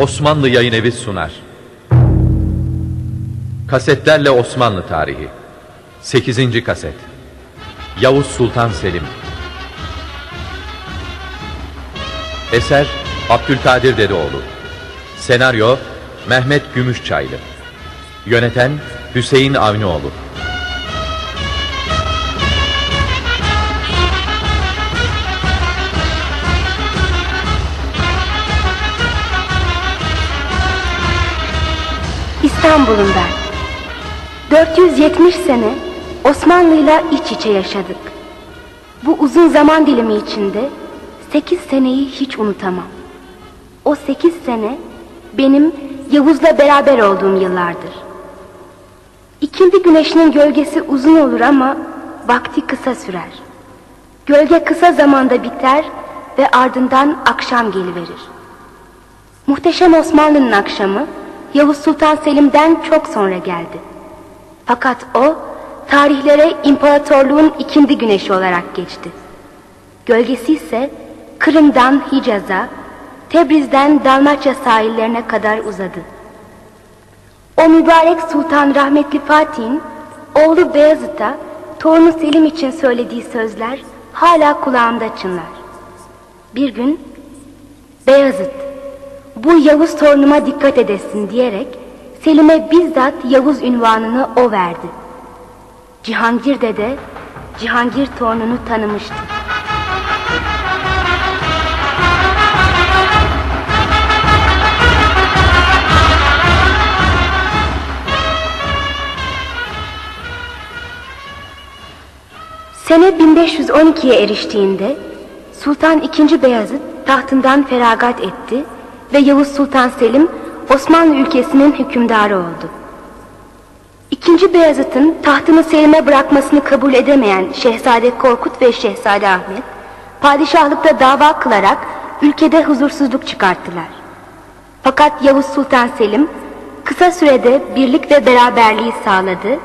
Osmanlı Yayın Evi sunar. Kasetlerle Osmanlı Tarihi. 8. kaset. Yavuz Sultan Selim. Eser Abdülkadir Dedeoğlu. Senaryo Mehmet Gümüşçaylı. Yöneten Hüseyin Avnioğlu İstanbul'um ben. 470 sene Osmanlı'yla iç içe yaşadık. Bu uzun zaman dilimi içinde 8 seneyi hiç unutamam. O 8 sene benim Yavuz'la beraber olduğum yıllardır. İkindi güneşinin gölgesi uzun olur ama vakti kısa sürer. Gölge kısa zamanda biter ve ardından akşam geliverir. Muhteşem Osmanlı'nın akşamı Yavuz Sultan Selim'den çok sonra geldi. Fakat o tarihlere imparatorluğun ikindi güneşi olarak geçti. Gölgesi ise Kırım'dan Hicaz'a, Tebriz'den Dalmaçya sahillerine kadar uzadı. O mübarek Sultan Rahmetli Fatih'in oğlu Beyazıt'a torunu Selim için söylediği sözler hala kulağımda çınlar. Bir gün Beyazıt bu Yavuz torunuma dikkat edesin diyerek Selim'e bizzat Yavuz ünvanını o verdi. Cihangir de Cihangir torununu tanımıştı. Sene 1512'ye eriştiğinde Sultan II. Beyazıt tahtından feragat etti ve Yavuz Sultan Selim Osmanlı ülkesinin hükümdarı oldu. İkinci Beyazıt'ın tahtını Selim'e bırakmasını kabul edemeyen Şehzade Korkut ve Şehzade Ahmet padişahlıkta dava kılarak ülkede huzursuzluk çıkarttılar. Fakat Yavuz Sultan Selim kısa sürede birlik ve beraberliği sağladı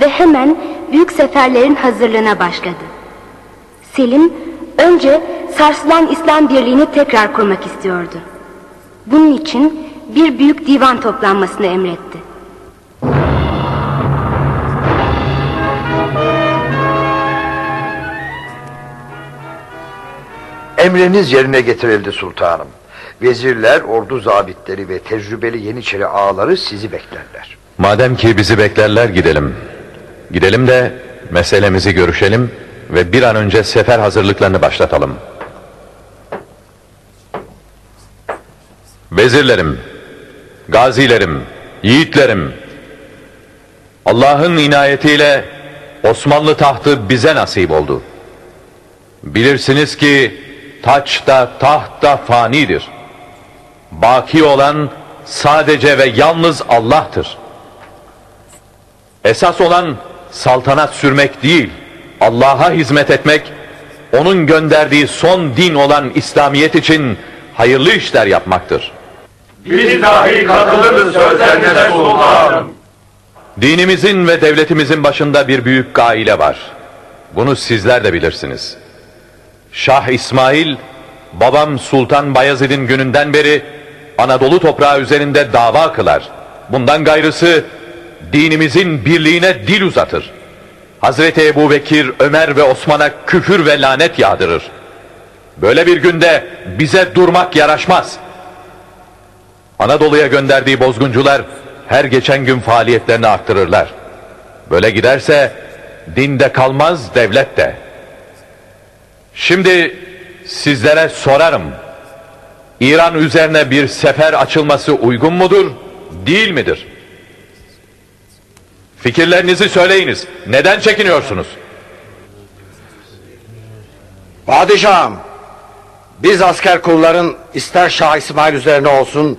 ve hemen büyük seferlerin hazırlığına başladı. Selim önce sarsılan İslam birliğini tekrar kurmak istiyordu. Bunun için bir büyük divan toplanmasını emretti. Emriniz yerine getirildi sultanım. Vezirler, ordu zabitleri ve tecrübeli Yeniçeri ağaları sizi beklerler. Madem ki bizi beklerler gidelim. Gidelim de meselemizi görüşelim ve bir an önce sefer hazırlıklarını başlatalım. Vezirlerim, gazilerim, yiğitlerim, Allah'ın inayetiyle Osmanlı tahtı bize nasip oldu. Bilirsiniz ki taç da taht da fanidir. Baki olan sadece ve yalnız Allah'tır. Esas olan saltanat sürmek değil, Allah'a hizmet etmek, onun gönderdiği son din olan İslamiyet için hayırlı işler yapmaktır. Biz dahi katılırız sözlerine sultanım. Dinimizin ve devletimizin başında bir büyük gaile var. Bunu sizler de bilirsiniz. Şah İsmail, babam Sultan Bayezid'in gününden beri Anadolu toprağı üzerinde dava kılar. Bundan gayrısı dinimizin birliğine dil uzatır. Hazreti Ebu Bekir, Ömer ve Osman'a küfür ve lanet yağdırır. Böyle bir günde bize durmak yaraşmaz. Anadolu'ya gönderdiği bozguncular her geçen gün faaliyetlerini arttırırlar. Böyle giderse dinde kalmaz devlet de. Şimdi sizlere sorarım. İran üzerine bir sefer açılması uygun mudur, değil midir? Fikirlerinizi söyleyiniz. Neden çekiniyorsunuz? Padişahım, biz asker kulların ister Şah İsmail üzerine olsun,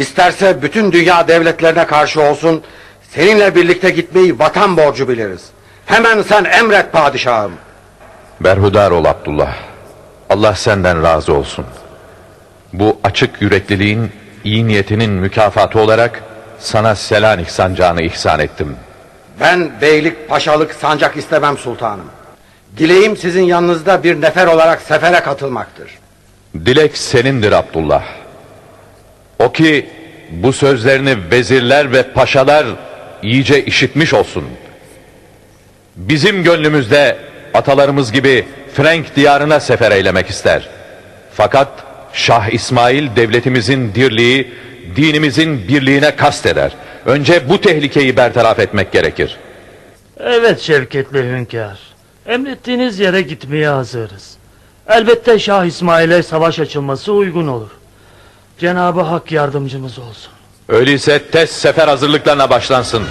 isterse bütün dünya devletlerine karşı olsun, seninle birlikte gitmeyi vatan borcu biliriz. Hemen sen emret padişahım. Berhudar ol Abdullah. Allah senden razı olsun. Bu açık yürekliliğin, iyi niyetinin mükafatı olarak sana Selanik sancağını ihsan ettim. Ben beylik, paşalık, sancak istemem sultanım. Dileğim sizin yanınızda bir nefer olarak sefere katılmaktır. Dilek senindir Abdullah. O ki bu sözlerini vezirler ve paşalar iyice işitmiş olsun. Bizim gönlümüzde atalarımız gibi Frank diyarına sefer eylemek ister. Fakat Şah İsmail devletimizin dirliği, dinimizin birliğine kast eder. Önce bu tehlikeyi bertaraf etmek gerekir. Evet Şevketli Hünkâr. Emrettiğiniz yere gitmeye hazırız. Elbette Şah İsmail'e savaş açılması uygun olur. Cenabı Hak yardımcımız olsun. Öyleyse tez sefer hazırlıklarına başlansın.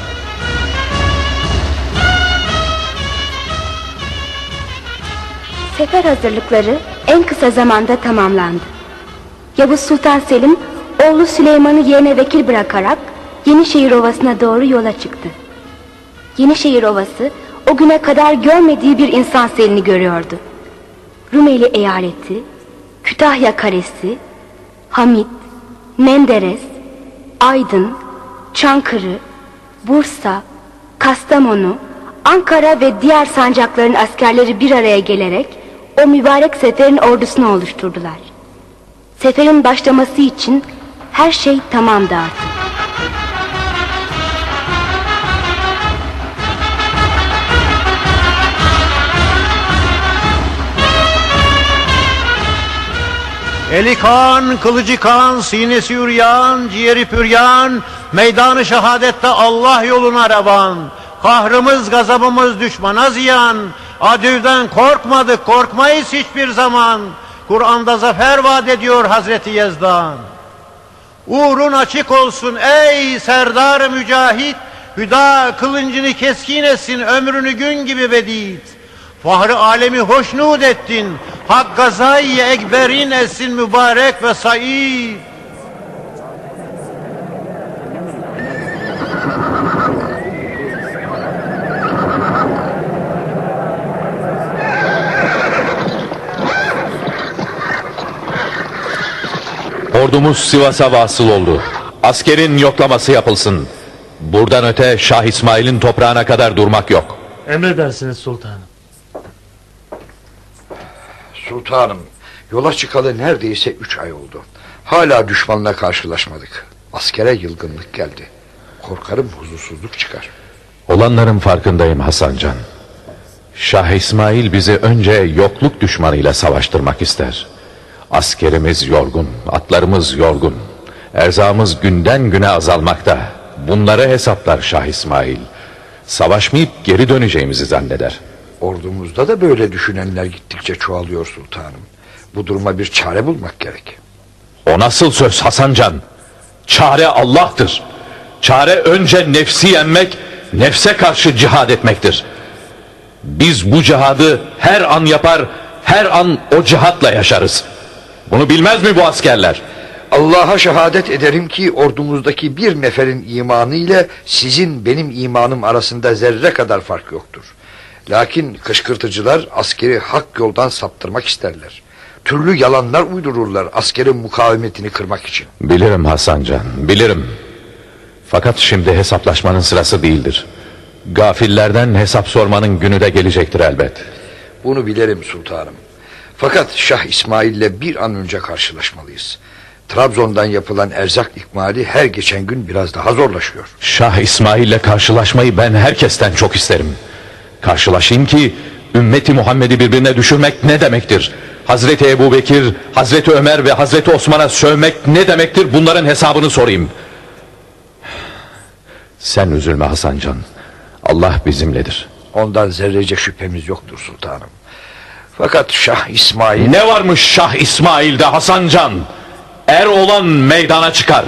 Sefer hazırlıkları en kısa zamanda tamamlandı. Yavuz Sultan Selim oğlu Süleyman'ı yerine vekil bırakarak Yenişehir Ovası'na doğru yola çıktı. Yenişehir Ovası o güne kadar görmediği bir insan selini görüyordu. Rumeli eyaleti, Kütahya Karesi, Hamit, Menderes, Aydın, Çankırı, Bursa, Kastamonu, Ankara ve diğer sancakların askerleri bir araya gelerek o mübarek seferin ordusunu oluşturdular. Seferin başlaması için her şey tamamdı artık. Eli kan, kılıcı kan, sinesi üryan, ciğeri püryan, meydanı şehadette Allah yoluna revan. Kahrımız, gazabımız düşmana ziyan, adüvden korkmadık, korkmayız hiçbir zaman. Kur'an'da zafer vaat ediyor Hazreti Yezdan. Uğrun açık olsun ey serdar mücahit, hüda kılıncını keskin etsin, ömrünü gün gibi bedit. Fahri alemi hoşnut ettin. Hak gazayı ekberin etsin mübarek ve said. Ordumuz Sivas'a vasıl oldu. Askerin yoklaması yapılsın. Buradan öte Şah İsmail'in toprağına kadar durmak yok. Emredersiniz sultanım. Sultanım, yola çıkalı neredeyse üç ay oldu. Hala düşmanla karşılaşmadık. Askere yılgınlık geldi. Korkarım huzursuzluk çıkar. Olanların farkındayım Hasancan. Şah İsmail bizi önce yokluk düşmanıyla savaştırmak ister. Askerimiz yorgun, atlarımız yorgun. Erzağımız günden güne azalmakta. Bunları hesaplar Şah İsmail. Savaşmayıp geri döneceğimizi zanneder. Ordumuzda da böyle düşünenler gittikçe çoğalıyor sultanım. Bu duruma bir çare bulmak gerek. O nasıl söz Hasancan? Çare Allah'tır. Çare önce nefsi yenmek, nefse karşı cihad etmektir. Biz bu cihadı her an yapar, her an o cihatla yaşarız. Bunu bilmez mi bu askerler? Allah'a şehadet ederim ki ordumuzdaki bir neferin imanı ile sizin benim imanım arasında zerre kadar fark yoktur. Lakin kışkırtıcılar askeri hak yoldan saptırmak isterler. Türlü yalanlar uydururlar askerin mukavemetini kırmak için. Bilirim Hasancan, bilirim. Fakat şimdi hesaplaşmanın sırası değildir. Gafillerden hesap sormanın günü de gelecektir elbet. Bunu bilirim sultanım. Fakat Şah İsmail ile bir an önce karşılaşmalıyız. Trabzon'dan yapılan erzak ikmali her geçen gün biraz daha zorlaşıyor. Şah İsmail ile karşılaşmayı ben herkesten çok isterim. Karşılaşayım ki ümmeti Muhammed'i birbirine düşürmek ne demektir? Hazreti Ebu Bekir, Hazreti Ömer ve Hazreti Osman'a sövmek ne demektir bunların hesabını sorayım. Sen üzülme Hasancan. Allah bizimledir. Ondan zerrece şüphemiz yoktur sultanım. Fakat Şah İsmail... Ne varmış Şah İsmail'de Hasancan? Er olan meydana çıkar.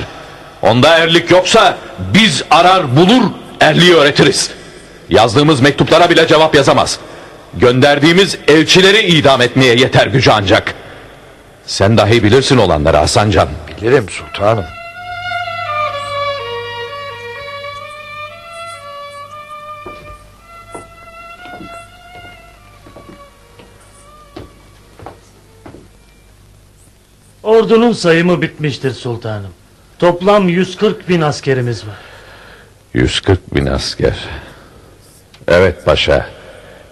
Onda erlik yoksa biz arar bulur erliği öğretiriz. Yazdığımız mektuplara bile cevap yazamaz. Gönderdiğimiz elçileri idam etmeye yeter gücü ancak. Sen dahi bilirsin olanları Hasancan. Bilirim sultanım. Ordunun sayımı bitmiştir sultanım. Toplam 140 bin askerimiz var. 140 bin asker. Evet paşa.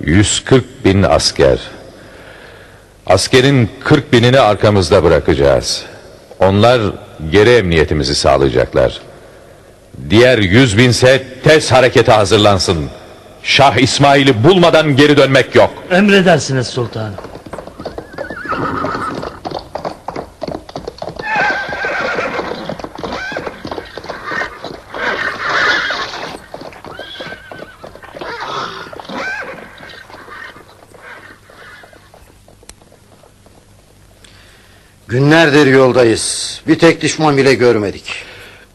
140 bin asker. Askerin 40 binini arkamızda bırakacağız. Onlar geri emniyetimizi sağlayacaklar. Diğer yüz binse tez harekete hazırlansın. Şah İsmail'i bulmadan geri dönmek yok. Emredersiniz sultanım. Günlerdir yoldayız. Bir tek düşman bile görmedik.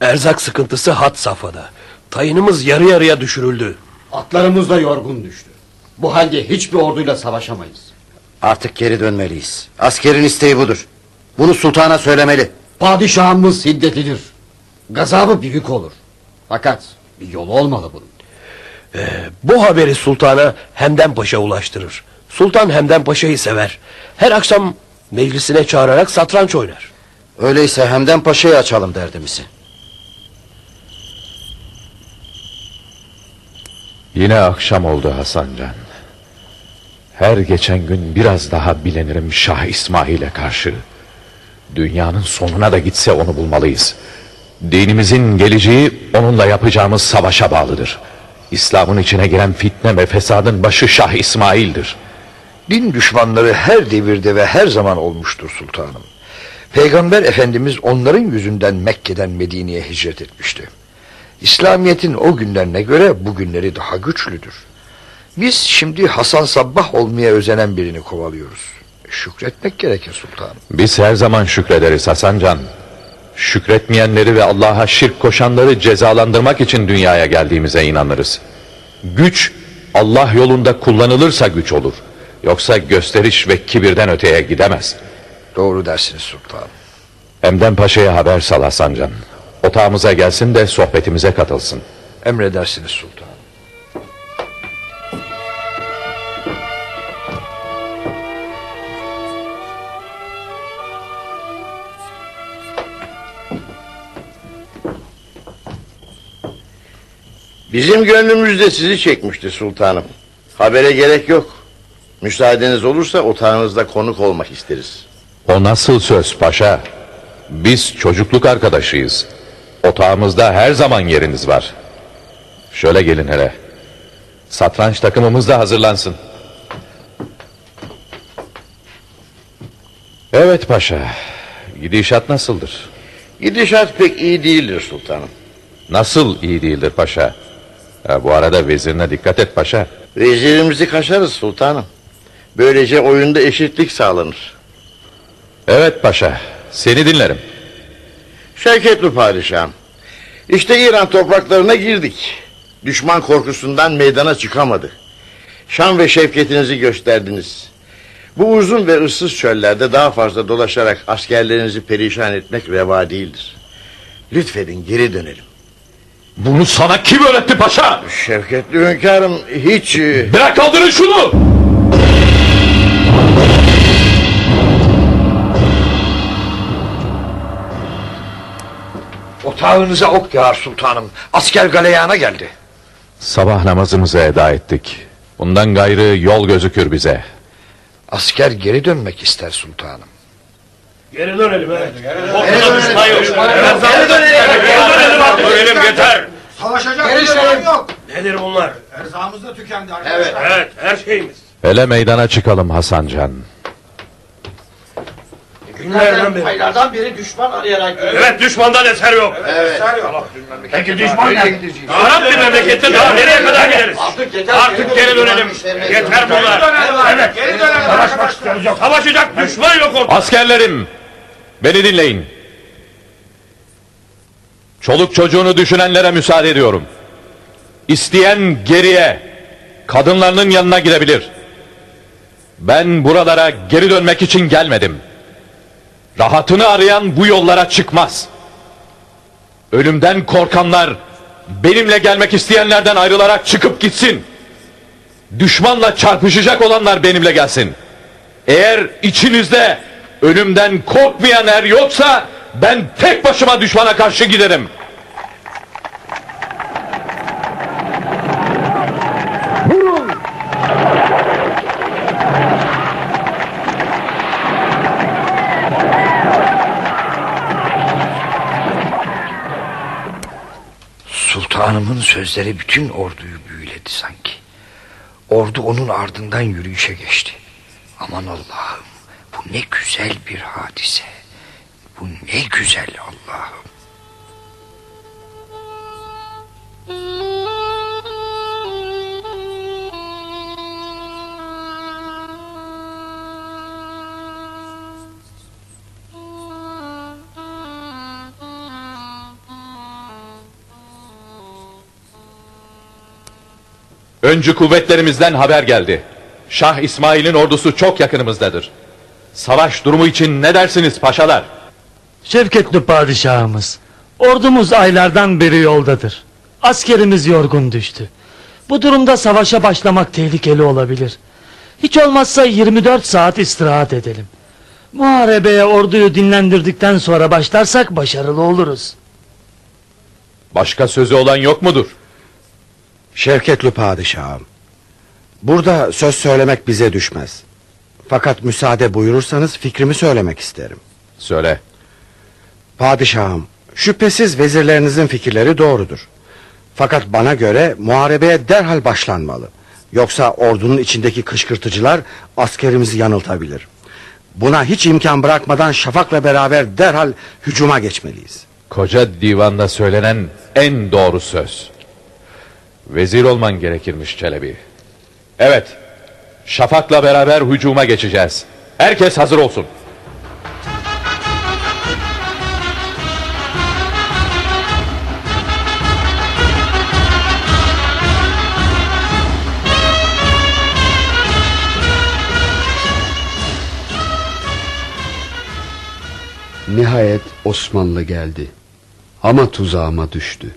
Erzak sıkıntısı hat safhada. Tayınımız yarı yarıya düşürüldü. Atlarımız da yorgun düştü. Bu halde hiçbir orduyla savaşamayız. Artık geri dönmeliyiz. Askerin isteği budur. Bunu sultana söylemeli. Padişahımız hiddetlidir. Gazabı büyük olur. Fakat bir yolu olmalı bunun. Bu haberi sultana Hemden Paşa ulaştırır. Sultan Hemden Paşa'yı sever. Her akşam meclisine çağırarak satranç oynar. Öyleyse Hemden Paşa'yı açalım derdimizi. Yine akşam oldu Hasancan. Her geçen gün biraz daha bilenirim Şah İsmail'e karşı. Dünyanın sonuna da gitse onu bulmalıyız. Dinimizin geleceği onunla yapacağımız savaşa bağlıdır. İslam'ın içine giren fitne ve fesadın başı Şah İsmail'dir. Din düşmanları her devirde ve her zaman olmuştur sultanım. Peygamber Efendimiz onların yüzünden Mekke'den Medine'ye hicret etmişti. İslamiyet'in o günlerine göre bugünleri daha güçlüdür. Biz şimdi Hasan Sabbah olmaya özenen birini kovalıyoruz. Şükretmek gerekir sultanım. Biz her zaman şükrederiz Hasancan. Şükretmeyenleri ve Allah'a şirk koşanları cezalandırmak için dünyaya geldiğimize inanırız. Güç Allah yolunda kullanılırsa güç olur. Yoksa gösteriş ve kibirden öteye gidemez. Doğru dersiniz sultanım. Emden Paşa'ya haber sal Hasancan. Otağımıza gelsin de sohbetimize katılsın. Emredersiniz sultanım. Bizim gönlümüz de sizi çekmişti sultanım. Habere gerek yok. Müsaadeniz olursa otağınızda konuk olmak isteriz. O nasıl söz paşa? Biz çocukluk arkadaşıyız. Otağımızda her zaman yeriniz var. Şöyle gelin hele. Satranç takımımız da hazırlansın. Evet paşa. Gidişat nasıldır? Gidişat pek iyi değildir sultanım. Nasıl iyi değildir paşa? Ha, bu arada vezirine dikkat et paşa. Vezirimizi kaşarız sultanım. Böylece oyunda eşitlik sağlanır. Evet paşa. Seni dinlerim. Şevketli padişahım. İşte İran topraklarına girdik. Düşman korkusundan meydana çıkamadı. Şan ve şevketinizi gösterdiniz. Bu uzun ve ıssız çöllerde daha fazla dolaşarak askerlerinizi perişan etmek reva değildir. Lütfedin geri dönelim. Bunu sana kim öğretti paşa? Şevketli hünkârım hiç... e, Bırak kaldırın şunu! Otağınıza ok yağar sultanım. Asker galeyana geldi. Sabah namazımızı eda ettik. Bundan gayrı yol gözükür bize. Asker geri dönmek ister sultanım. Geri dönelim. evet. Geri dönelim. Dönelim yeter. Savaşacak bir zaman yok. Nedir bunlar? Erzağımız da tükendi arkadaşlar. Evet her şeyimiz. Hele meydana çıkalım Hasancan. Günlerden beri. Aylardan beri düşman arayarak Evet düşmandan eser yok. Peki düşman nereye gideceğiz? Arap bir memlekette daha nereye kadar gideriz? Artık yeter. Artık geri dönelim. Yeter bunlar. Evet. Geri dönelim. Savaşmak istiyoruz yok. Savaşacak düşman yok ortada. Askerlerim, beni dinleyin. Çoluk çocuğunu düşünenlere müsaade ediyorum. İsteyen geriye, kadınlarının yanına gidebilir. Ben buralara geri dönmek için gelmedim. Rahatını arayan bu yollara çıkmaz. Ölümden korkanlar, benimle gelmek isteyenlerden ayrılarak çıkıp gitsin. Düşmanla çarpışacak olanlar benimle gelsin. Eğer içinizde ölümden korkmayan er yoksa ben tek başıma düşmana karşı giderim. Sultanımın sözleri bütün orduyu büyüledi sanki. Ordu onun ardından yürüyüşe geçti. Aman Allah'ım bu ne güzel bir hadise. Bu ne güzel Allah'ım. Öncü kuvvetlerimizden haber geldi. Şah İsmail'in ordusu çok yakınımızdadır. Savaş durumu için ne dersiniz paşalar? Şevketli padişahımız, ordumuz aylardan beri yoldadır. Askerimiz yorgun düştü. Bu durumda savaşa başlamak tehlikeli olabilir. Hiç olmazsa 24 saat istirahat edelim. Muharebeye orduyu dinlendirdikten sonra başlarsak başarılı oluruz. Başka sözü olan yok mudur? Şevketli padişahım. Burada söz söylemek bize düşmez. Fakat müsaade buyurursanız fikrimi söylemek isterim. Söyle. Padişahım, şüphesiz vezirlerinizin fikirleri doğrudur. Fakat bana göre muharebeye derhal başlanmalı. Yoksa ordunun içindeki kışkırtıcılar askerimizi yanıltabilir. Buna hiç imkan bırakmadan Şafak'la beraber derhal hücuma geçmeliyiz. Koca divanda söylenen en doğru söz. Vezir olman gerekirmiş Çelebi. Evet. Şafak'la beraber hücuma geçeceğiz. Herkes hazır olsun. Nihayet Osmanlı geldi. Ama tuzağıma düştü.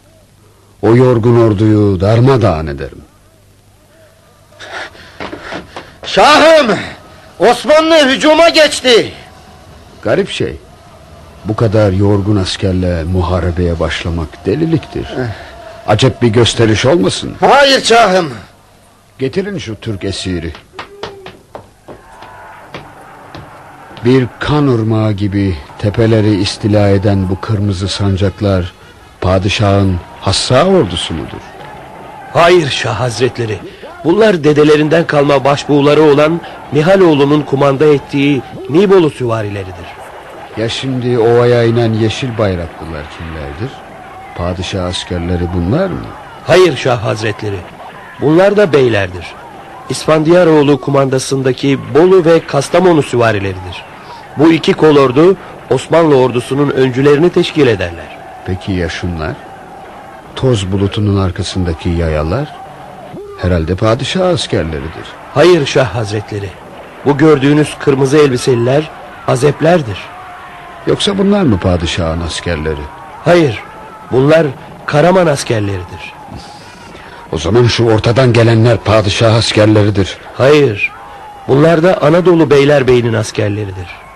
O yorgun orduyu darmadağın ederim. Şahım! Osmanlı hücuma geçti. Garip şey. Bu kadar yorgun askerle muharebeye başlamak deliliktir. Acep bir gösteriş olmasın. Hayır şahım. Getirin şu Türk esiri. Bir kan ırmağı gibi tepeleri istila eden bu kırmızı sancaklar padişahın hassa ordusu mudur? Hayır Şah Hazretleri. Bunlar dedelerinden kalma başbuğları olan Mihaloğlu'nun kumanda ettiği Nibolu süvarileridir. Ya şimdi ovaya inen yeşil bayraklılar kimlerdir? Padişah askerleri bunlar mı? Hayır Şah Hazretleri. Bunlar da beylerdir. İsfandiyaroğlu kumandasındaki Bolu ve Kastamonu süvarileridir. Bu iki kolordu Osmanlı ordusunun öncülerini teşkil ederler. Peki ya şunlar? Toz bulutunun arkasındaki yayalar? Herhalde padişah askerleridir. Hayır Şah Hazretleri. Bu gördüğünüz kırmızı elbiseliler azeplerdir. Yoksa bunlar mı padişahın askerleri? Hayır. Bunlar Karaman askerleridir. O zaman şu ortadan gelenler padişah askerleridir. Hayır. Bunlar da Anadolu Beylerbeyinin askerleridir.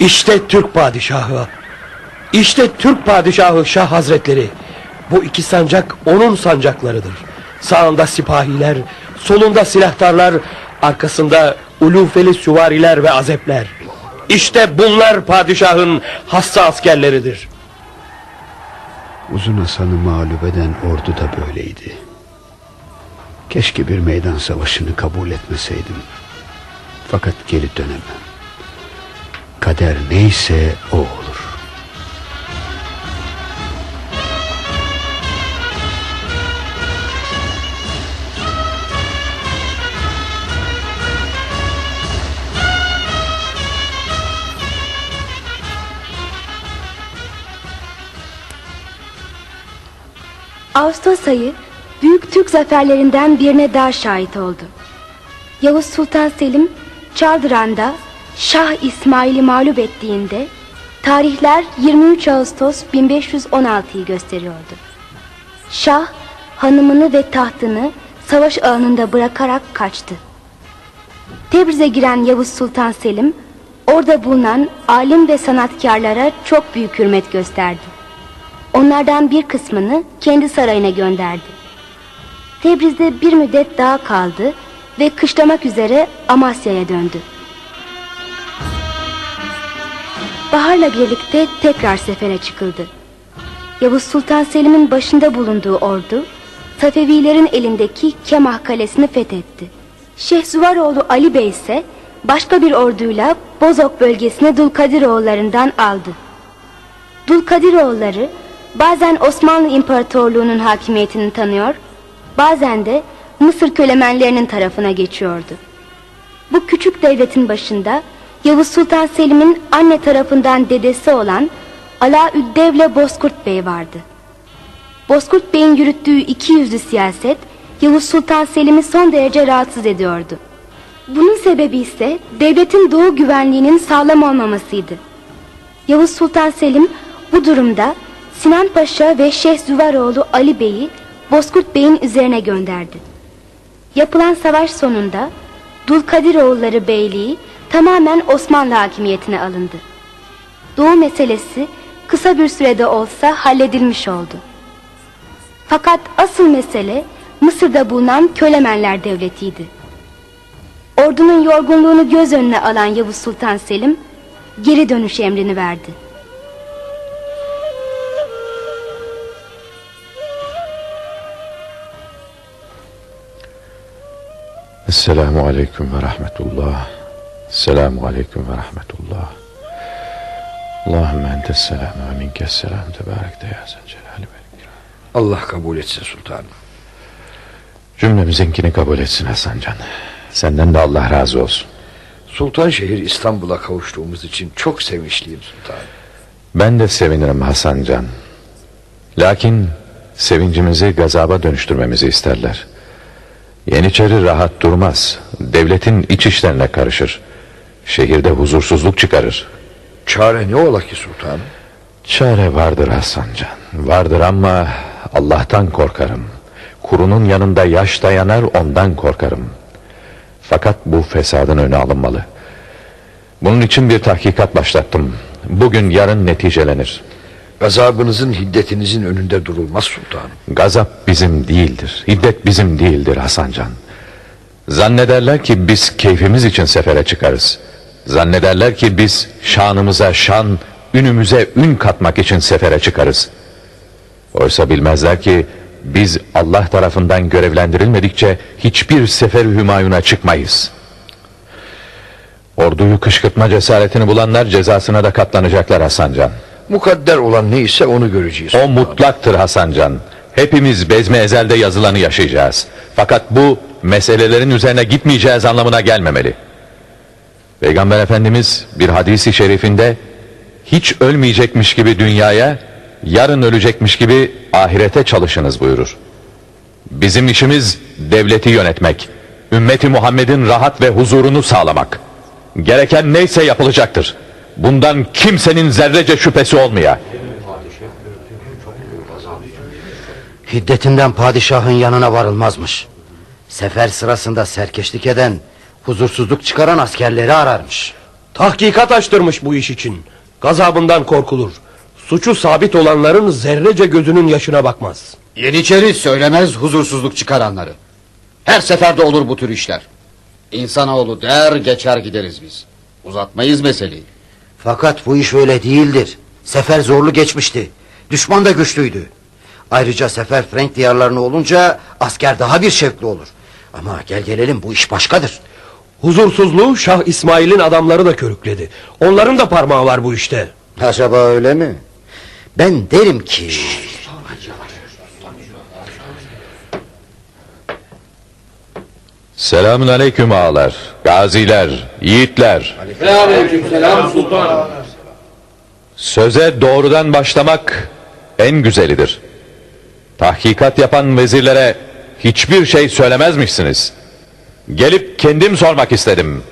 İşte Türk padişahı. İşte Türk padişahı Şah Hazretleri. Bu iki sancak onun sancaklarıdır. Sağında sipahiler, solunda silahtarlar, arkasında ulufeli süvariler ve azepler. İşte bunlar padişahın hassa askerleridir. Uzun Hasan'ı mağlup eden ordu da böyleydi. Keşke bir meydan savaşını kabul etmeseydim. Fakat geri dönemem. Kader neyse o olur. Ağustos ayı büyük Türk zaferlerinden birine daha şahit oldu. Yavuz Sultan Selim Çaldıran'da Şah İsmail'i mağlup ettiğinde tarihler 23 Ağustos 1516'yı gösteriyordu. Şah hanımını ve tahtını savaş alanında bırakarak kaçtı. Tebriz'e giren Yavuz Sultan Selim orada bulunan alim ve sanatkarlara çok büyük hürmet gösterdi. Onlardan bir kısmını kendi sarayına gönderdi. Tebriz'de bir müddet daha kaldı ve kışlamak üzere Amasya'ya döndü. Baharla birlikte tekrar sefere çıkıldı. Yavuz Sultan Selim'in başında bulunduğu ordu Safevilerin elindeki Kemah Kalesi'ni fethetti. Şeyh Zuvaroğlu Ali Bey ise başka bir orduyla Bozok bölgesine Dulkadiroğullarından aldı. Dulkadiroğulları bazen Osmanlı İmparatorluğu'nun hakimiyetini tanıyor, bazen de Mısır kölemenlerinin tarafına geçiyordu. Bu küçük devletin başında Yavuz Sultan Selim'in anne tarafından dedesi olan Alaüddevle Bozkurt Bey vardı. Bozkurt Bey'in yürüttüğü iki yüzlü siyaset Yavuz Sultan Selim'i son derece rahatsız ediyordu. Bunun sebebi ise devletin doğu güvenliğinin sağlam olmamasıydı. Yavuz Sultan Selim bu durumda Sinan Paşa ve Şeyh Züvaroğlu Ali Bey'i Bozkurt Bey'in üzerine gönderdi. Yapılan savaş sonunda Dulkadiroğulları Beyliği tamamen Osmanlı hakimiyetine alındı. Doğu meselesi kısa bir sürede olsa halledilmiş oldu. Fakat asıl mesele Mısır'da bulunan Kölemenler Devleti'ydi. Ordunun yorgunluğunu göz önüne alan Yavuz Sultan Selim geri dönüş emrini verdi. Esselamu Aleyküm ve Rahmetullah. Esselamu Aleyküm ve Rahmetullah. Allahümme entes selam ve minkes selam tebarek de ya zelcelali vel ikram. Allah kabul etsin sultanım. Cümlemizinkini kabul etsin Hasancan. Senden de Allah razı olsun. Sultan şehir İstanbul'a kavuştuğumuz için çok sevinçliyim sultanım. Ben de sevinirim Hasancan. Lakin sevincimizi gazaba dönüştürmemizi isterler. Yeniçeri rahat durmaz. Devletin iç işlerine karışır. Şehirde huzursuzluk çıkarır. Çare ne ola ki sultanım? Çare vardır Hasancan. Vardır ama Allah'tan korkarım. Kurunun yanında yaş dayanar ondan korkarım. Fakat bu fesadın önü alınmalı. Bunun için bir tahkikat başlattım. Bugün yarın neticelenir. Gazabınızın hiddetinizin önünde durulmaz sultanım. Gazap bizim değildir. Hiddet bizim değildir Hasancan. Zannederler ki biz keyfimiz için sefere çıkarız. Zannederler ki biz şanımıza şan, ünümüze ün katmak için sefere çıkarız. Oysa bilmezler ki biz Allah tarafından görevlendirilmedikçe hiçbir sefer hümayuna çıkmayız. Orduyu kışkırtma cesaretini bulanlar cezasına da katlanacaklar Hasancan. Mukadder olan neyse onu göreceğiz. O mutlaktır Hasancan. Hepimiz bezme ezelde yazılanı yaşayacağız. Fakat bu meselelerin üzerine gitmeyeceğiz anlamına gelmemeli. Peygamber Efendimiz bir hadisi şerifinde hiç ölmeyecekmiş gibi dünyaya, yarın ölecekmiş gibi ahirete çalışınız buyurur. Bizim işimiz devleti yönetmek, ümmeti Muhammed'in rahat ve huzurunu sağlamak. Gereken neyse yapılacaktır. Bundan kimsenin zerrece şüphesi olmaya. Hiddetinden padişahın yanına varılmazmış. Sefer sırasında serkeşlik eden, huzursuzluk çıkaran askerleri ararmış. Tahkikat açtırmış bu iş için. Gazabından korkulur. Suçu sabit olanların zerrece gözünün yaşına bakmaz. Yeniçeri söylemez huzursuzluk çıkaranları. Her seferde olur bu tür işler. İnsanoğlu der geçer gideriz biz. Uzatmayız meseleyi. Fakat bu iş öyle değildir. Sefer zorlu geçmişti. Düşman da güçlüydü. Ayrıca sefer Frank diyarlarına olunca asker daha bir şevkli olur. Ama gel gelelim bu iş başkadır. Huzursuzluğu Şah İsmail'in adamları da körükledi. Onların da parmağı var bu işte. Acaba öyle mi? Ben derim ki... Selamün aleyküm ağalar, gaziler, yiğitler. Selam sultan. Söze doğrudan başlamak en güzelidir. Tahkikat yapan vezirlere hiçbir şey söylemezmişsiniz. Gelip kendim sormak istedim.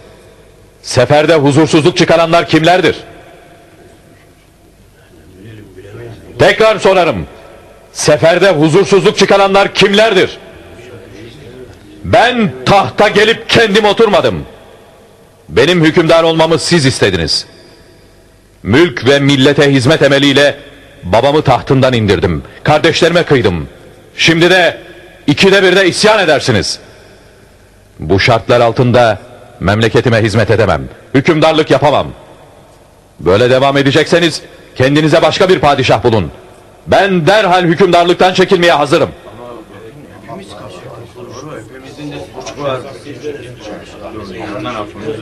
Seferde huzursuzluk çıkaranlar kimlerdir? Tekrar sorarım. Seferde huzursuzluk çıkaranlar kimlerdir? Ben tahta gelip kendim oturmadım. Benim hükümdar olmamı siz istediniz. Mülk ve millete hizmet emeliyle babamı tahtından indirdim. Kardeşlerime kıydım. Şimdi de ikide bir de isyan edersiniz. Bu şartlar altında memleketime hizmet edemem. Hükümdarlık yapamam. Böyle devam edecekseniz kendinize başka bir padişah bulun. Ben derhal hükümdarlıktan çekilmeye hazırım.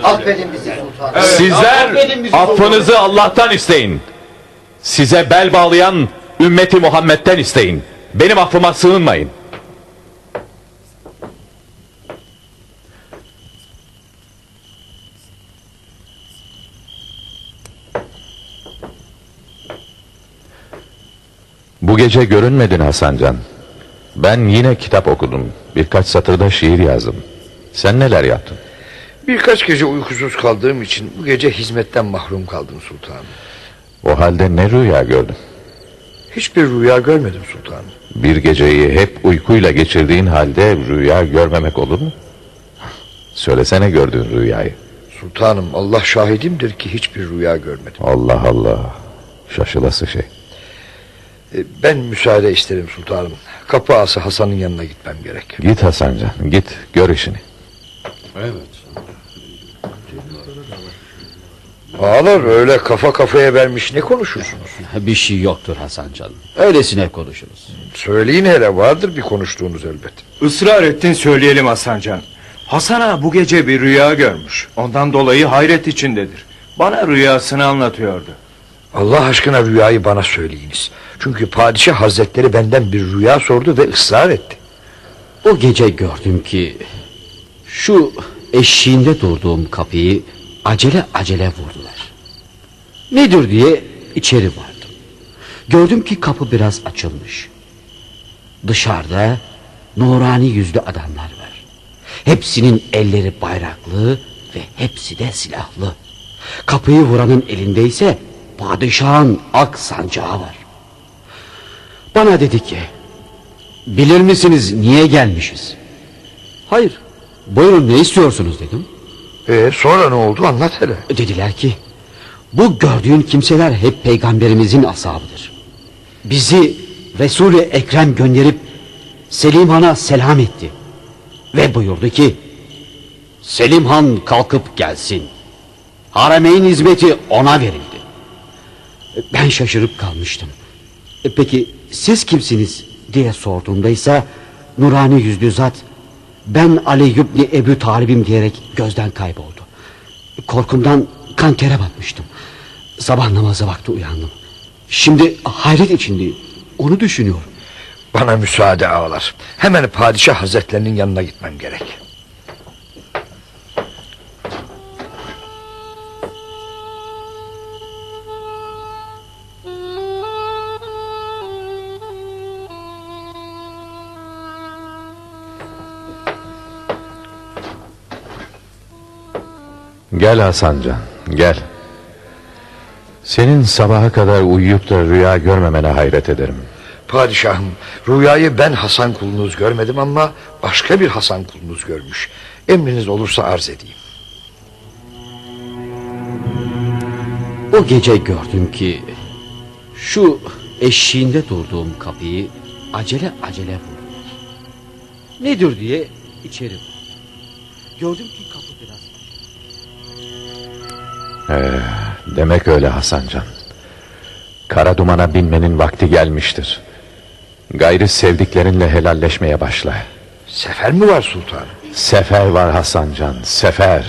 Affedin bizi sultanım. Sizler affınızı Allah'tan isteyin. Size bel bağlayan ümmeti Muhammed'den isteyin. Benim affıma sığınmayın. Bu gece görünmedin Hasancan. Ben yine kitap okudum. Birkaç satırda şiir yazdım. Sen neler yaptın? Birkaç gece uykusuz kaldığım için bu gece hizmetten mahrum kaldım sultanım. O halde ne rüya gördün? Hiçbir rüya görmedim sultanım. Bir geceyi hep uykuyla geçirdiğin halde rüya görmemek olur mu? Söylesene gördüğün rüyayı. Sultanım Allah şahidimdir ki hiçbir rüya görmedim. Allah Allah. Şaşılası şey. E, Ben müsaade isterim sultanım. Kapı ağası Hasan'ın yanına gitmem gerek. Git Hasancan git gör işini. Evet. Ağalar öyle kafa kafaya vermiş ne konuşursunuz? Bir şey yoktur Hasan canım. Öylesine konuşuruz. Söyleyin hele vardır bir konuştuğunuz elbet. Israr ettin söyleyelim Hasancan. Hasan ağa bu gece bir rüya görmüş. Ondan dolayı hayret içindedir. Bana rüyasını anlatıyordu. Allah aşkına rüyayı bana söyleyiniz. Çünkü padişah hazretleri benden bir rüya sordu ve ısrar etti. O gece gördüm ki şu eşiğinde durduğum kapıyı acele acele vurdular. Nedir diye içeri vardım. Gördüm ki kapı biraz açılmış. Dışarıda nurani yüzlü adamlar var. Hepsinin elleri bayraklı ve hepsi de silahlı. Kapıyı vuranın elinde ise padişahın ak sancağı var. Bana dedi ki Bilir misiniz niye gelmişiz? Hayır. Buyurun ne istiyorsunuz dedim. Ee, sonra ne oldu anlat hele. Dediler ki bu gördüğün kimseler hep peygamberimizin ashabıdır. Bizi Resul-i Ekrem gönderip Selim Han'a selam etti. Ve buyurdu ki Selim Han kalkıp gelsin. Harameyn hizmeti ona verildi. Ben şaşırıp kalmıştım. E, Peki siz kimsiniz diye sorduğumda ise Nurani yüzlü zat ben Ali Yübni Ebu Talib'im diyerek gözden kayboldu. Korkumdan kan tere batmıştım. Sabah namazı vakti uyandım. Şimdi hayret içindeyim. Onu düşünüyorum. Bana müsaade ağalar. Hemen padişah hazretlerinin yanına gitmem gerek. Gel Hasancan gel. Senin sabaha kadar uyuyup da rüya görmemene hayret ederim. Padişahım rüyayı ben Hasan kulunuz görmedim ama başka bir Hasan kulunuz görmüş. Emriniz olursa arz edeyim. O gece gördüm ki şu eşiğinde durduğum kapıyı acele acele vurdular. Nedir diye içeri vurdum. Gördüm ki kapı Ee, demek öyle Hasancan. Kara dumana binmenin vakti gelmiştir. Gayrı sevdiklerinle helalleşmeye başla. Sefer mi var sultanım? Sefer var Hasancan, sefer.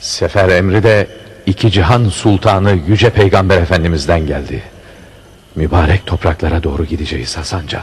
Sefer emri de iki cihan sultanı Yüce Peygamber Efendimiz'den geldi. Mübarek topraklara doğru gideceğiz Hasancan.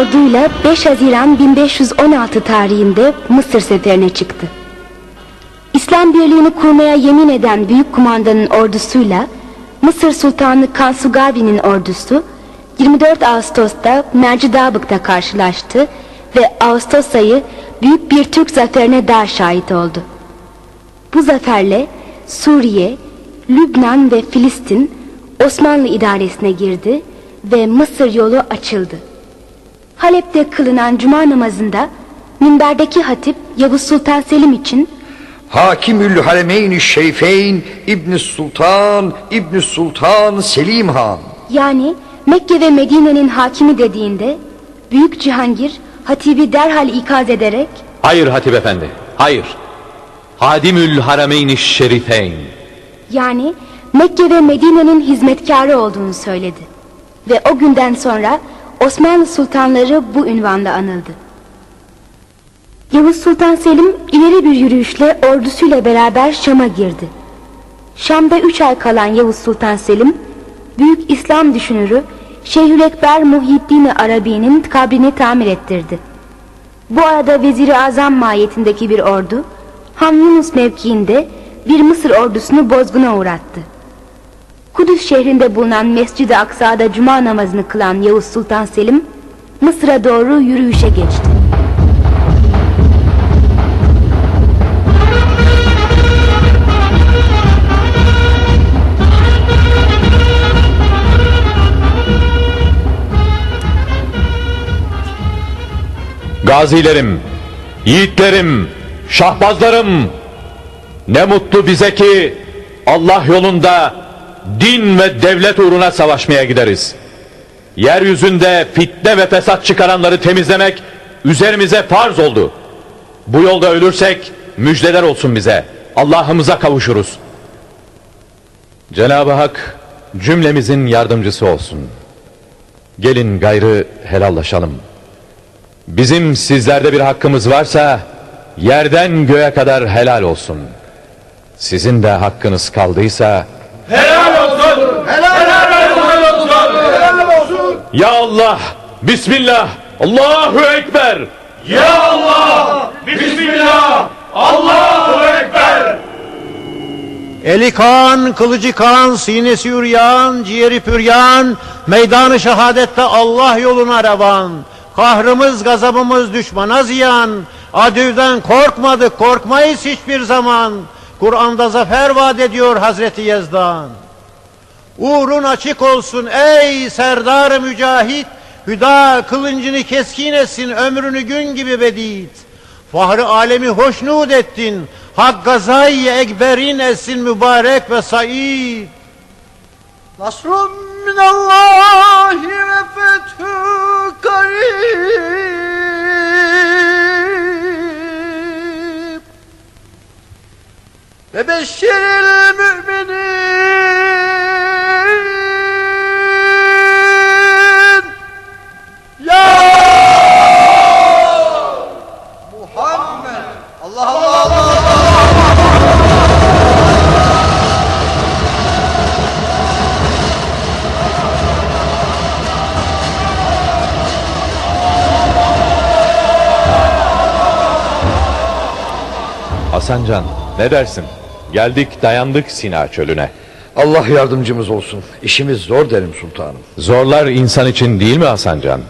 Orduyla 5 Haziran 1516 tarihinde Mısır seferine çıktı. İslam birliğini kurmaya yemin eden büyük kumandanın ordusuyla Mısır Sultanı Kansugabi'nin ordusu 24 Ağustos'ta Mercidabık'ta karşılaştı ve Ağustos ayı büyük bir Türk zaferine daha şahit oldu. Bu zaferle Suriye, Lübnan ve Filistin Osmanlı idaresine girdi ve Mısır yolu açıldı. Halep'te kılınan cuma namazında minberdeki hatip Yavuz Sultan Selim için Hakimül Haremeyn-i Şeyfeyn İbn Sultan İbn Sultan Selim Han yani Mekke ve Medine'nin hakimi dediğinde Büyük Cihangir hatibi derhal ikaz ederek Hayır Hatip Efendi, hayır. Hadimül Harameyn-i Şerifeyn. yani Mekke ve Medine'nin hizmetkarı olduğunu söyledi. Ve o günden sonra Osmanlı sultanları bu ünvanla anıldı. Yavuz Sultan Selim ileri bir yürüyüşle ordusuyla beraber Şam'a girdi. Şam'da üç ay kalan Yavuz Sultan Selim, büyük İslam düşünürü Şeyhürekber Muhyiddin Arabi'nin kabrini tamir ettirdi. Bu arada Vezir-i Azam mahiyetindeki bir ordu, Han Yunus mevkiinde bir Mısır ordusunu bozguna uğrattı. Kudüs şehrinde bulunan Mescid-i Aksa'da cuma namazını kılan Yavuz Sultan Selim, Mısır'a doğru yürüyüşe geçti. Gazilerim, yiğitlerim, şahbazlarım. Ne mutlu bize ki Allah yolunda din ve devlet uğruna savaşmaya gideriz. Yeryüzünde fitne ve fesat çıkaranları temizlemek üzerimize farz oldu. Bu yolda ölürsek müjdeler olsun bize. Allah'ımıza kavuşuruz. Cenab-ı Hak cümlemizin yardımcısı olsun. Gelin gayrı helallaşalım. Bizim sizlerde bir hakkımız varsa yerden göğe kadar helal olsun. Sizin de hakkınız kaldıysa Helal olsun! Helal olsun! Helal olsun! Ya Allah, Bismillah, Allahu Ekber. Ya Allah! Bismillah! Allahu Ekber! Eli kan, kılıcı kan, sinesi yürüyen, ciğeri püryan, meydanı şehadette Allah yoluna revan. Kahrımız, gazabımız düşmana ziyan, adüvden korkmadık, korkmayız hiçbir zaman. Kur'an'da zafer vaat ediyor Hazreti Yezdan. Uğrun açık olsun ey serdar mücahit, hüda kılıncını keskin etsin, ömrünü gün gibi bedit. Fahri alemi hoşnut ettin, hak gazayı ekberin etsin mübarek ve said. Nasrun minallahi ve fethü karib Ve beşşiril müminin Hasancan ne dersin? Geldik dayandık Sina çölüne. Allah yardımcımız olsun İşimiz zor derim sultanım Zorlar insan için değil mi Hasancan?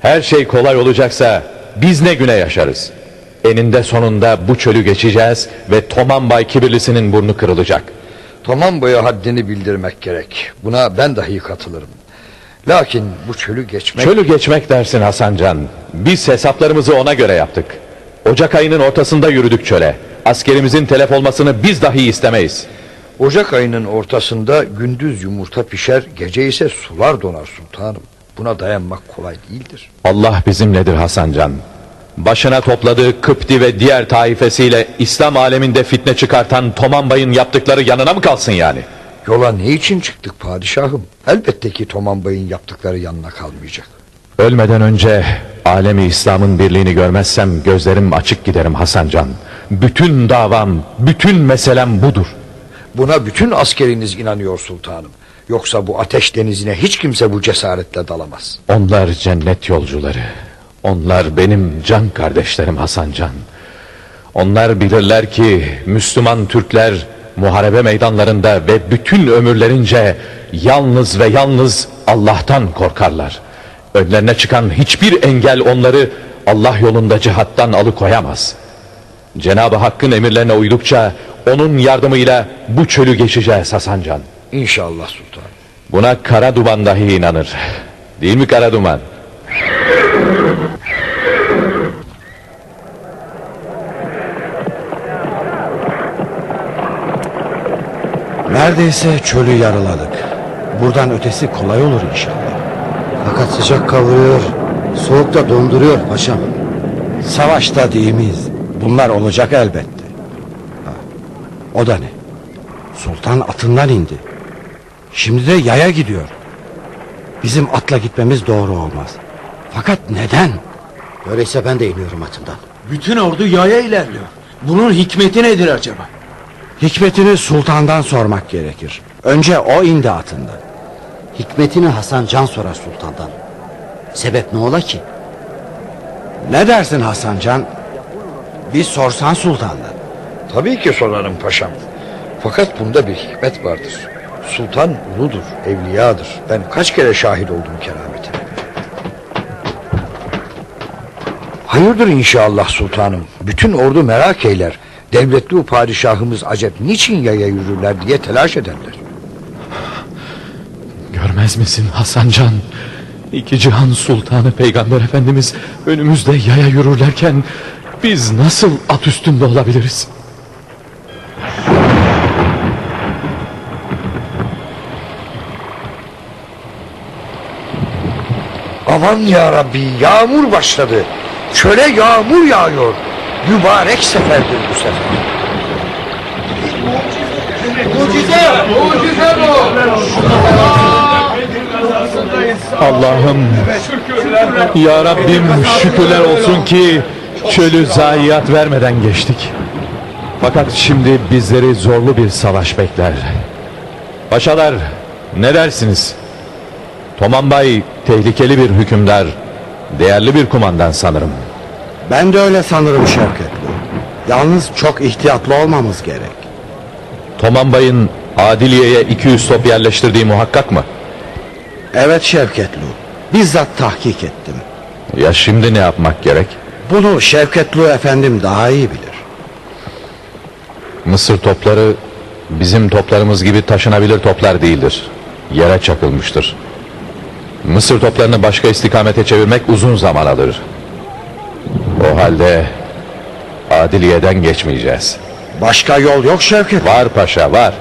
Her şey kolay olacaksa biz ne güne yaşarız? Eninde sonunda bu çölü geçeceğiz ve Toman Bay Kibirlisi'nin burnu kırılacak. Tamam boya haddini bildirmek gerek Buna ben dahi katılırım Lakin bu çölü geçmek Çölü geçmek dersin Hasancan. Biz hesaplarımızı ona göre yaptık. Ocak ayının ortasında yürüdük çöle. Askerimizin telef olmasını biz dahi istemeyiz. Ocak ayının ortasında gündüz yumurta pişer Gece ise sular donar sultanım Buna dayanmak kolay değildir Allah bizimledir Hasancan. Başına topladığı Kıpti ve diğer taifesiyle İslam aleminde fitne çıkartan Toman Bay'ın yaptıkları yanına mı kalsın yani? Yola ne için çıktık padişahım Elbette ki Toman Bey'in yaptıkları yanına kalmayacak Ölmeden önce alemi İslam'ın birliğini görmezsem gözlerim açık giderim Hasancan. Bütün davam, bütün meselem budur. Buna bütün askeriniz inanıyor sultanım Yoksa bu ateş denizine hiç kimse bu cesaretle dalamaz. Onlar cennet yolcuları. Onlar benim can kardeşlerim Hasan Can. Onlar bilirler ki Müslüman Türkler muharebe meydanlarında ve bütün ömürlerince yalnız ve yalnız Allah'tan korkarlar. Önlerine çıkan hiçbir engel onları Allah yolunda cihattan alıkoyamaz. Cenab-ı Hakk'ın emirlerine uydukça onun yardımıyla bu çölü geçeceğiz Hasan Can. İnşallah sultan. Buna kara duman dahi inanır. Değil mi kara duman? Neredeyse çölü yarıladık. Buradan ötesi kolay olur inşallah. Fakat sıcak kavuruyor, soğuk da donduruyor paşam. Savaşta değil miyiz? Bunlar olacak elbette. Ha, O da ne? Sultan atından indi. Şimdi de yaya gidiyor. Bizim atla gitmemiz doğru olmaz. Fakat neden? Öyleyse ben de iniyorum atımdan. Bütün ordu yaya ilerliyor. Bunun hikmeti nedir acaba? Hikmetini sultandan sormak gerekir. Önce o indi atından. Hikmetini Hasan Can sorar sultandan. Sebep ne ola ki? Ne dersin Hasan Can? Bir sorsan sultandan. Tabii ki sorarım paşam. Fakat bunda bir hikmet vardır. Sultan uludur, evliyadır. Ben kaç kere şahit oldum kerametine. Hayırdır inşallah sultanım. Bütün ordu merak eyler. Devletli padişahımız acep niçin yaya yürürler diye telaş ederler. Görmez misin Hasan Can? İki cihan sultanı peygamber efendimiz önümüzde yaya yürürlerken biz nasıl at üstünde olabiliriz? Aman ya Rabbi yağmur başladı. Çöle yağmur yağıyor. Mübarek seferdir bu sefer. Mucize! Mucize bu! Allah'ım Ya Rabbim şükürler olsun ki çölü zayiat vermeden geçtik. Fakat şimdi bizleri zorlu bir savaş bekler. Paşalar ne dersiniz? Toman Bay tehlikeli bir hükümdar, değerli bir kumandan sanırım. Ben de öyle sanırım Şevketli. Yalnız çok ihtiyatlı olmamız gerek. Toman Bay'ın Adiliye'ye 200 top yerleştirdiği muhakkak mı? Evet Şevketli. Bizzat tahkik ettim. Ya şimdi ne yapmak gerek? Bunu Şevketli efendim daha iyi bilir. Mısır topları bizim toplarımız gibi taşınabilir toplar değildir. Yere çakılmıştır. Mısır toplarını başka istikamete çevirmek uzun zaman alır. O halde Adiliye'den geçmeyeceğiz. Başka yol yok Şevket. Var paşa var.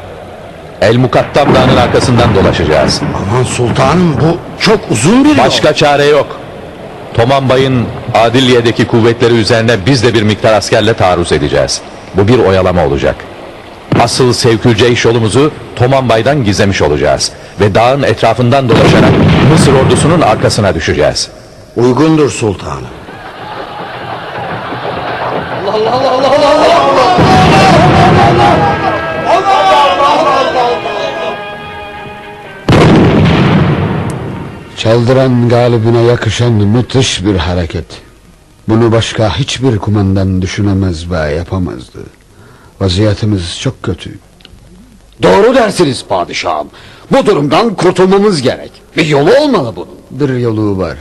El Mukattam Dağı'nın arkasından dolaşacağız. Aman sultanım bu çok uzun bir yol. Başka çare yok. Toman Bay'ın Adiliye'deki kuvvetleri üzerine biz de bir miktar askerle taarruz edeceğiz. Bu bir oyalama olacak. Asıl sevkülce iş yolumuzu Toman Bay'dan gizlemiş olacağız. Ve dağın etrafından dolaşarak Mısır ordusunun arkasına düşeceğiz. Uygundur sultanım. Çaldıran galibine yakışan müthiş bir hareket. Bunu başka hiçbir kumandan düşünemez ve yapamazdı. Vaziyetimiz çok kötü. Doğru dersiniz padişahım. Bu durumdan kurtulmamız gerek. Bir yolu olmalı bunun. Bir yolu var.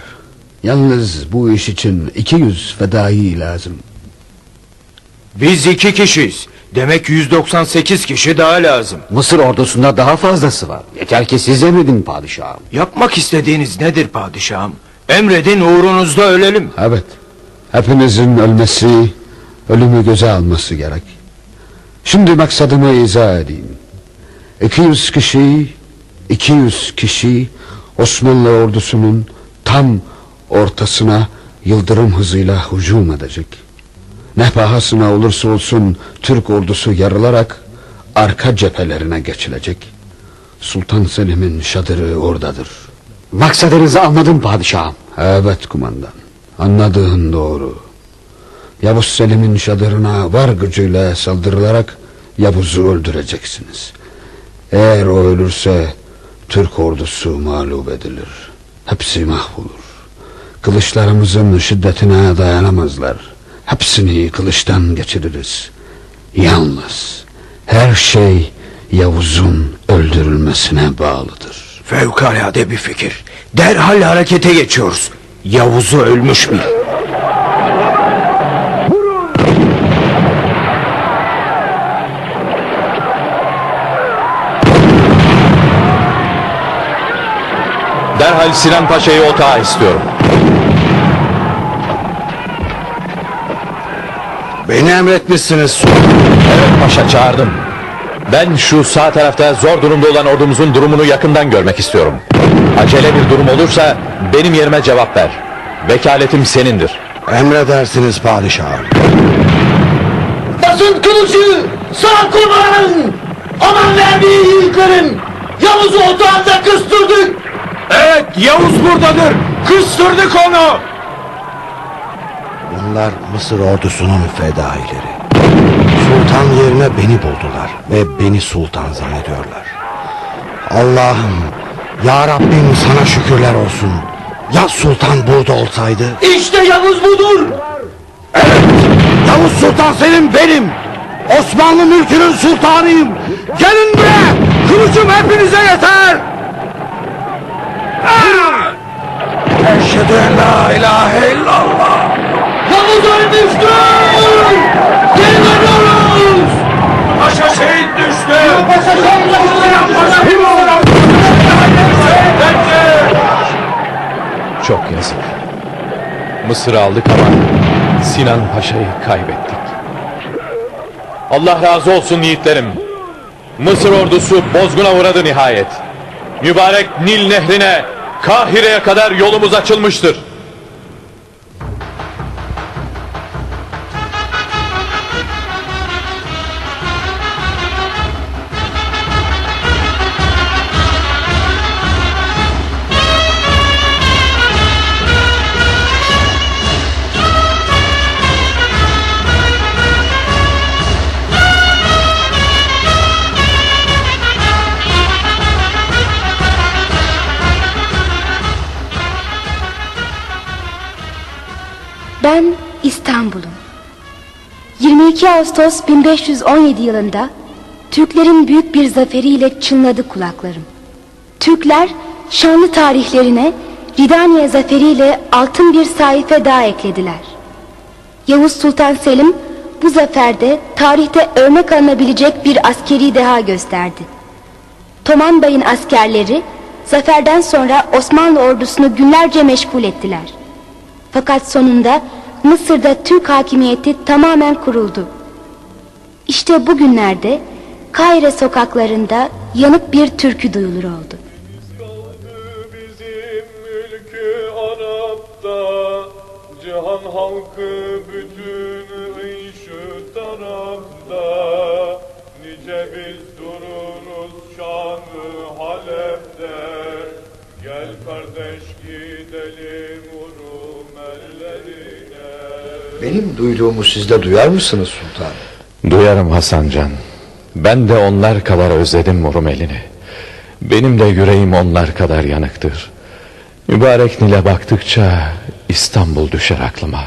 Yalnız bu iş için 200 fedai lazım. Biz iki kişiyiz. Demek 198 kişi daha lazım. Mısır ordusunda daha fazlası var. Yeter ki siz emredin padişahım. Yapmak istediğiniz nedir padişahım? Emredin uğrunuzda ölelim. Evet. Hepinizin ölmesi, ölümü göze alması gerek. Şimdi maksadımı izah edeyim. 200 kişi, 200 kişi Osmanlı ordusunun tam ortasına yıldırım hızıyla hücum edecek. Ne pahasına olursa olsun Türk ordusu yarılarak arka cephelerine geçilecek. Sultan Selim'in şadırı oradadır. Maksadınızı anladım padişahım. Evet kumandan. Anladığın doğru. Yavuz Selim'in şadırına var gücüyle saldırılarak Yavuz'u öldüreceksiniz. Eğer o ölürse Türk ordusu mağlup edilir. Hepsi mahvolur. Kılıçlarımızın şiddetine dayanamazlar. Hepsini kılıçtan geçiririz. Yalnız her şey Yavuz'un öldürülmesine bağlıdır. Fevkalade bir fikir. Derhal harekete geçiyoruz. Yavuz'u ölmüş bil. Derhal Sinan Paşa'yı otağa istiyorum. Beni emretmişsiniz. Evet paşa çağırdım. Ben şu sağ tarafta zor durumda olan ordumuzun durumunu yakından görmek istiyorum. Acele bir durum olursa benim yerime cevap ver. Vekaletim senindir. Emredersiniz padişahım. Basın kılıcı! Sağ kullanın! Aman vermeyi yıkarım! Yavuz'u otağında kıstırdık! Evet Yavuz buradadır. Kıstırdık onu. Bunlar Mısır ordusunun fedaileri. Sultan yerine beni buldular ve beni sultan zannediyorlar. Allah'ım, ya Rabbim sana şükürler olsun. Ya sultan burada olsaydı? İşte Yavuz budur! Yavuz Sultan Selim benim. Osmanlı mülkünün sultanıyım. Gelin buraya. Kılıcım hepinize yeter. Ah! Eşhedü en la ilahe illallah. Yavuz ölmüştür! Geri dönüyoruz! Paşa şehit düştü. Paşa Çok yazık. Mısır'ı aldık ama Sinan Paşa'yı kaybettik. Allah razı olsun yiğitlerim. Mısır ordusu bozguna uğradı nihayet. Mübarek Nil nehrine Kahire'ye kadar yolumuz açılmıştır. 22 Ağustos 1517 yılında Türklerin büyük bir zaferiyle çınladı kulaklarım. Türkler şanlı tarihlerine Ridaniye zaferiyle altın bir sayfa daha eklediler. Yavuz Sultan Selim bu zaferde tarihte örnek alınabilecek bir askeri deha gösterdi. Toman Bey'in askerleri zaferden sonra Osmanlı ordusunu günlerce meşgul ettiler. Fakat sonunda Mısır'da Türk hakimiyeti tamamen kuruldu. İşte bugünlerde Kahire sokaklarında yanık bir türkü duyulur oldu. mülkü Arap'ta Cihan halkı bütün şu tarafta Nice biz dururuz şanı Halep'te Gel kardeş gidelim Rum ellerine Benim duyduğumu siz de duyar mısınız sultanım? Duyarım Hasancan. Ben de onlar kadar özledim Rumelini. Benim de yüreğim onlar kadar yanıktır. Mübarek Nil'e baktıkça İstanbul düşer aklıma.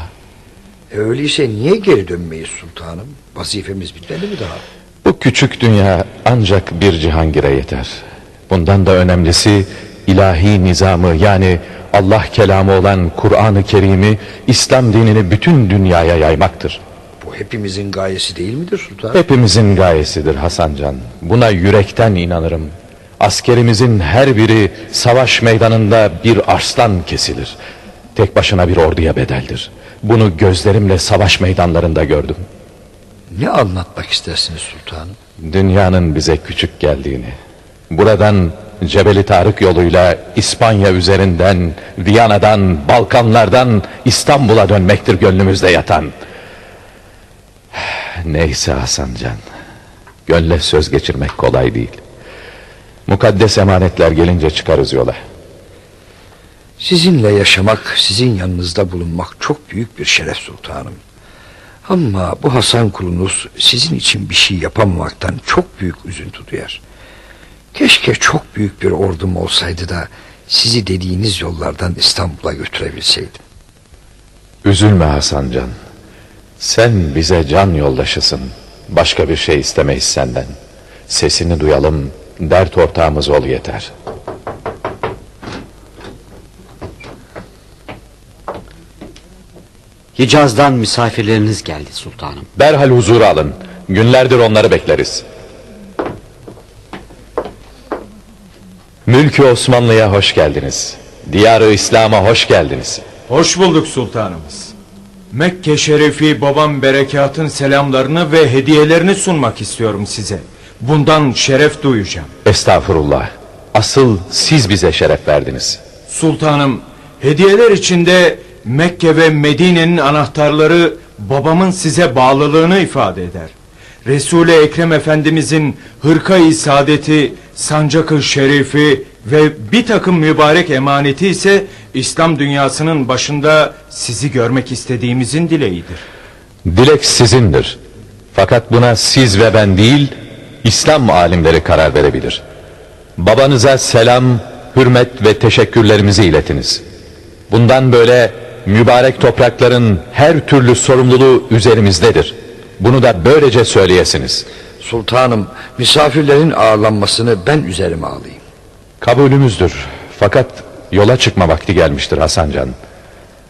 E öyleyse niye geri dönmeyiz sultanım? Vazifemiz bitmedi mi daha? Bu küçük dünya ancak bir cihangire yeter. Bundan da önemlisi ilahi nizamı yani Allah kelamı olan Kur'an-ı Kerim'i İslam dinini bütün dünyaya yaymaktır. Hepimizin gayesi değil midir sultanım? Hepimizin gayesidir Hasancan. Buna yürekten inanırım. Askerimizin her biri savaş meydanında bir arslan kesilir. Tek başına bir orduya bedeldir. Bunu gözlerimle savaş meydanlarında gördüm. Ne anlatmak istersiniz sultanım? Dünyanın bize küçük geldiğini. Buradan Cebeli Tarık yoluyla İspanya üzerinden, Viyana'dan, Balkanlardan İstanbul'a dönmektir gönlümüzde yatan. Neyse Hasancan. Gönle söz geçirmek kolay değil. Mukaddes emanetler gelince çıkarız yola. Sizinle yaşamak, sizin yanınızda bulunmak çok büyük bir şeref sultanım. Ama bu Hasan kulunuz sizin için bir şey yapamamaktan çok büyük üzüntü duyar. Keşke çok büyük bir ordum olsaydı da sizi dediğiniz yollardan İstanbul'a götürebilseydim. Üzülme Hasancan. Sen bize can yoldaşısın. Başka bir şey istemeyiz senden. Sesini duyalım, dert ortağımız ol yeter. Hicaz'dan misafirleriniz geldi sultanım. Derhal huzura alın. Günlerdir onları bekleriz. Mülkü Osmanlı'ya hoş geldiniz. Diyarı İslam'a hoş geldiniz. Hoş bulduk sultanımız. Mekke şerefi babam berekatın selamlarını ve hediyelerini sunmak istiyorum size. Bundan şeref duyacağım. Estağfurullah. Asıl siz bize şeref verdiniz. Sultanım, hediyeler içinde Mekke ve Medine'nin anahtarları babamın size bağlılığını ifade eder. Resul-i Ekrem Efendimizin hırka-i saadeti, sancak-ı şerifi ve bir takım mübarek emaneti ise İslam dünyasının başında sizi görmek istediğimizin dileğidir. Dilek sizindir. Fakat buna siz ve ben değil, İslam alimleri karar verebilir. Babanıza selam, hürmet ve teşekkürlerimizi iletiniz. Bundan böyle mübarek toprakların her türlü sorumluluğu üzerimizdedir. Bunu da böylece söyleyesiniz. Sultanım, misafirlerin ağırlanmasını ben üzerime alayım. Kabulümüzdür. Fakat yola çıkma vakti gelmiştir Hasancan.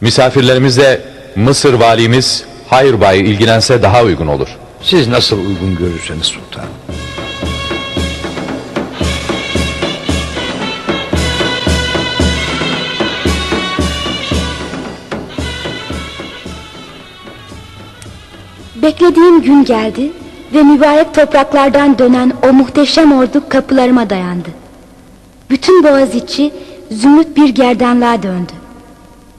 Misafirlerimizle Mısır valimiz Hayır Bay ilgilense daha uygun olur. Siz nasıl uygun görürseniz sultanım. Beklediğim gün geldi ve mübarek topraklardan dönen o muhteşem ordu kapılarıma dayandı. Bütün Boğaziçi zümrüt bir gerdanlığa döndü.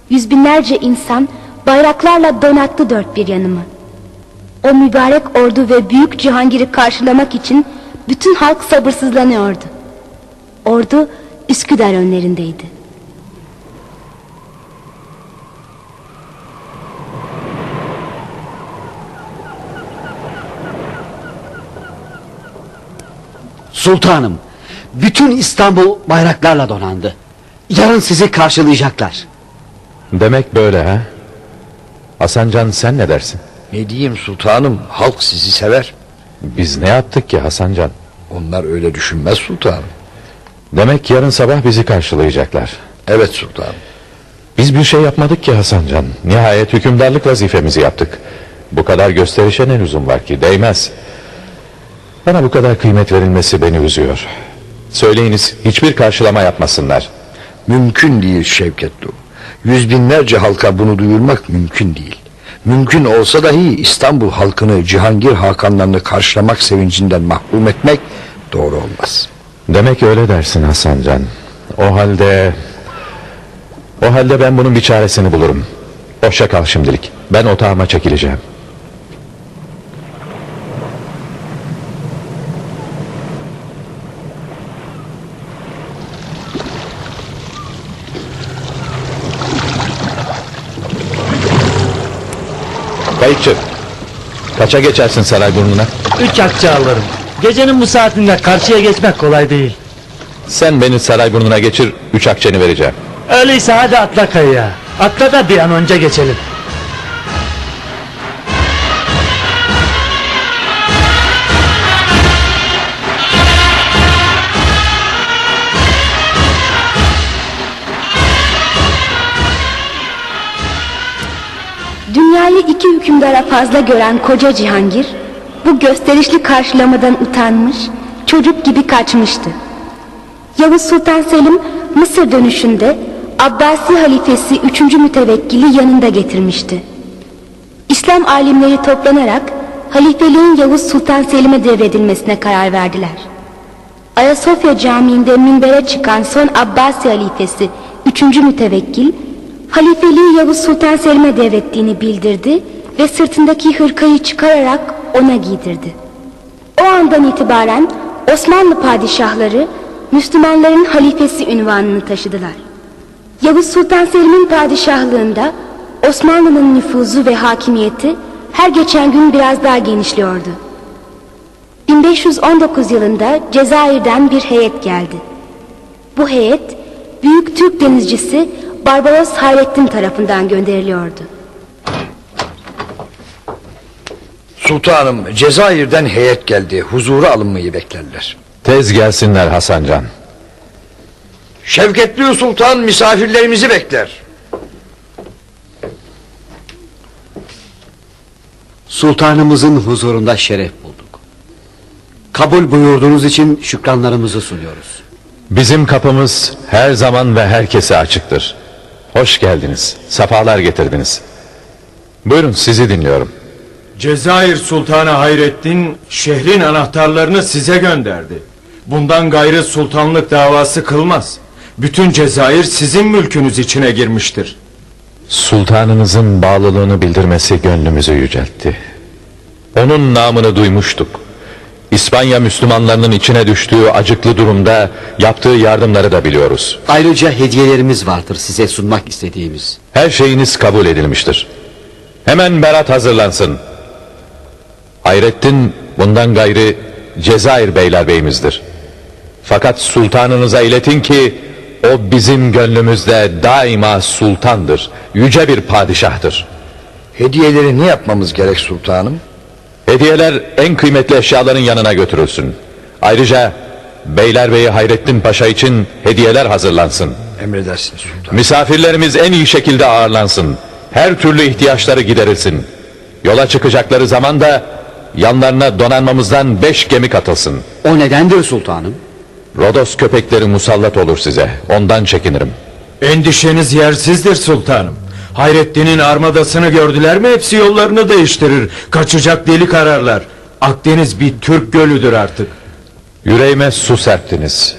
Yüz binlerce insan bayraklarla donattı dört bir yanımı. O mübarek ordu ve büyük Cihangir'i karşılamak için bütün halk sabırsızlanıyordu. Ordu Üsküdar önlerindeydi. Sultanım, bütün İstanbul bayraklarla donandı. Yarın sizi karşılayacaklar. Demek böyle ha? Hasancan sen ne dersin? Ne diyeyim sultanım, halk sizi sever. Biz ne yaptık ki Hasancan? Onlar öyle düşünmez sultanım. Demek yarın sabah bizi karşılayacaklar. Evet sultanım. Biz bir şey yapmadık ki Hasancan. Nihayet hükümdarlık vazifemizi yaptık. Bu kadar gösterişe ne lüzum var ki değmez. Bana bu kadar kıymet verilmesi beni üzüyor. Söyleyiniz hiçbir karşılama yapmasınlar. Mümkün değil Şevketlu. Yüz binlerce halka bunu duyurmak mümkün değil. Mümkün olsa dahi İstanbul halkını Cihangir Hakanlarını karşılamak sevincinden mahrum etmek doğru olmaz. Demek öyle dersin Hasancan. O halde... O halde ben bunun bir çaresini bulurum. Hoşça kal şimdilik. Ben otağıma çekileceğim. Kayıkçı. Kaça geçersin Sarayburnu'na? Üç akçe alırım. Gecenin bu saatinde karşıya geçmek kolay değil. Sen beni Sarayburnu'na geçir, üç akçeni vereceğim. Öyleyse hadi atla kayıya. Atla da bir an önce geçelim. İki hükümdara fazla gören koca Cihangir bu gösterişli karşılamadan utanmış çocuk gibi kaçmıştı. Yavuz Sultan Selim Mısır dönüşünde Abbasi halifesi 3. mütevekkili yanında getirmişti. İslam alimleri toplanarak halifeliğin Yavuz Sultan Selim'e devredilmesine karar verdiler. Ayasofya Camii'nde minbere çıkan son Abbasi halifesi 3. mütevekkil halifeliği Yavuz Sultan Selim'e devrettiğini bildirdi ve sırtındaki hırkayı çıkararak ona giydirdi. O andan itibaren Osmanlı padişahları Müslümanların halifesi ünvanını taşıdılar. Yavuz Sultan Selim'in padişahlığında Osmanlı'nın nüfuzu ve hakimiyeti her geçen gün biraz daha genişliyordu. 1519 yılında Cezayir'den bir heyet geldi. Bu heyet büyük Türk denizcisi Barbaros Hayrettin tarafından gönderiliyordu. Sultanım Cezayir'den heyet geldi. Huzura alınmayı beklerler. Tez gelsinler Hasancan. Şevketli Sultan misafirlerimizi bekler. Sultanımızın huzurunda şeref bulduk. Kabul buyurduğunuz için şükranlarımızı sunuyoruz. Bizim kapımız her zaman ve herkese açıktır. Hoş geldiniz. Safalar getirdiniz. Buyurun sizi dinliyorum. Cezayir Sultanı Hayrettin şehrin anahtarlarını size gönderdi. Bundan gayrı sultanlık davası kılmaz. Bütün Cezayir sizin mülkünüz içine girmiştir. Sultanınızın bağlılığını bildirmesi gönlümüzü yüceltti. Onun namını duymuştuk. İspanya Müslümanlarının içine düştüğü acıklı durumda yaptığı yardımları da biliyoruz. Ayrıca hediyelerimiz vardır size sunmak istediğimiz. Her şeyiniz kabul edilmiştir. Hemen berat hazırlansın. Hayrettin bundan gayrı Cezayir beylerbeyimizdir. Fakat sultanınıza iletin ki o bizim gönlümüzde daima sultandır. Yüce bir padişahtır. Hediyeleri ne yapmamız gerek sultanım? Hediyeler en kıymetli eşyaların yanına götürülsün. Ayrıca Beylerbeyi Hayrettin Paşa için hediyeler hazırlansın. Emredersiniz sultanım. Misafirlerimiz en iyi şekilde ağırlansın. Her türlü ihtiyaçları giderilsin. Yola çıkacakları zaman da yanlarına donanmamızdan beş gemi katılsın. O nedendir sultanım? Rodos köpekleri musallat olur size. Ondan çekinirim. Endişeniz yersizdir sultanım. Hayrettin'in armadasını gördüler mi hepsi yollarını değiştirir. Kaçacak delik ararlar. Akdeniz bir Türk gölüdür artık. Yüreğime su serptiniz.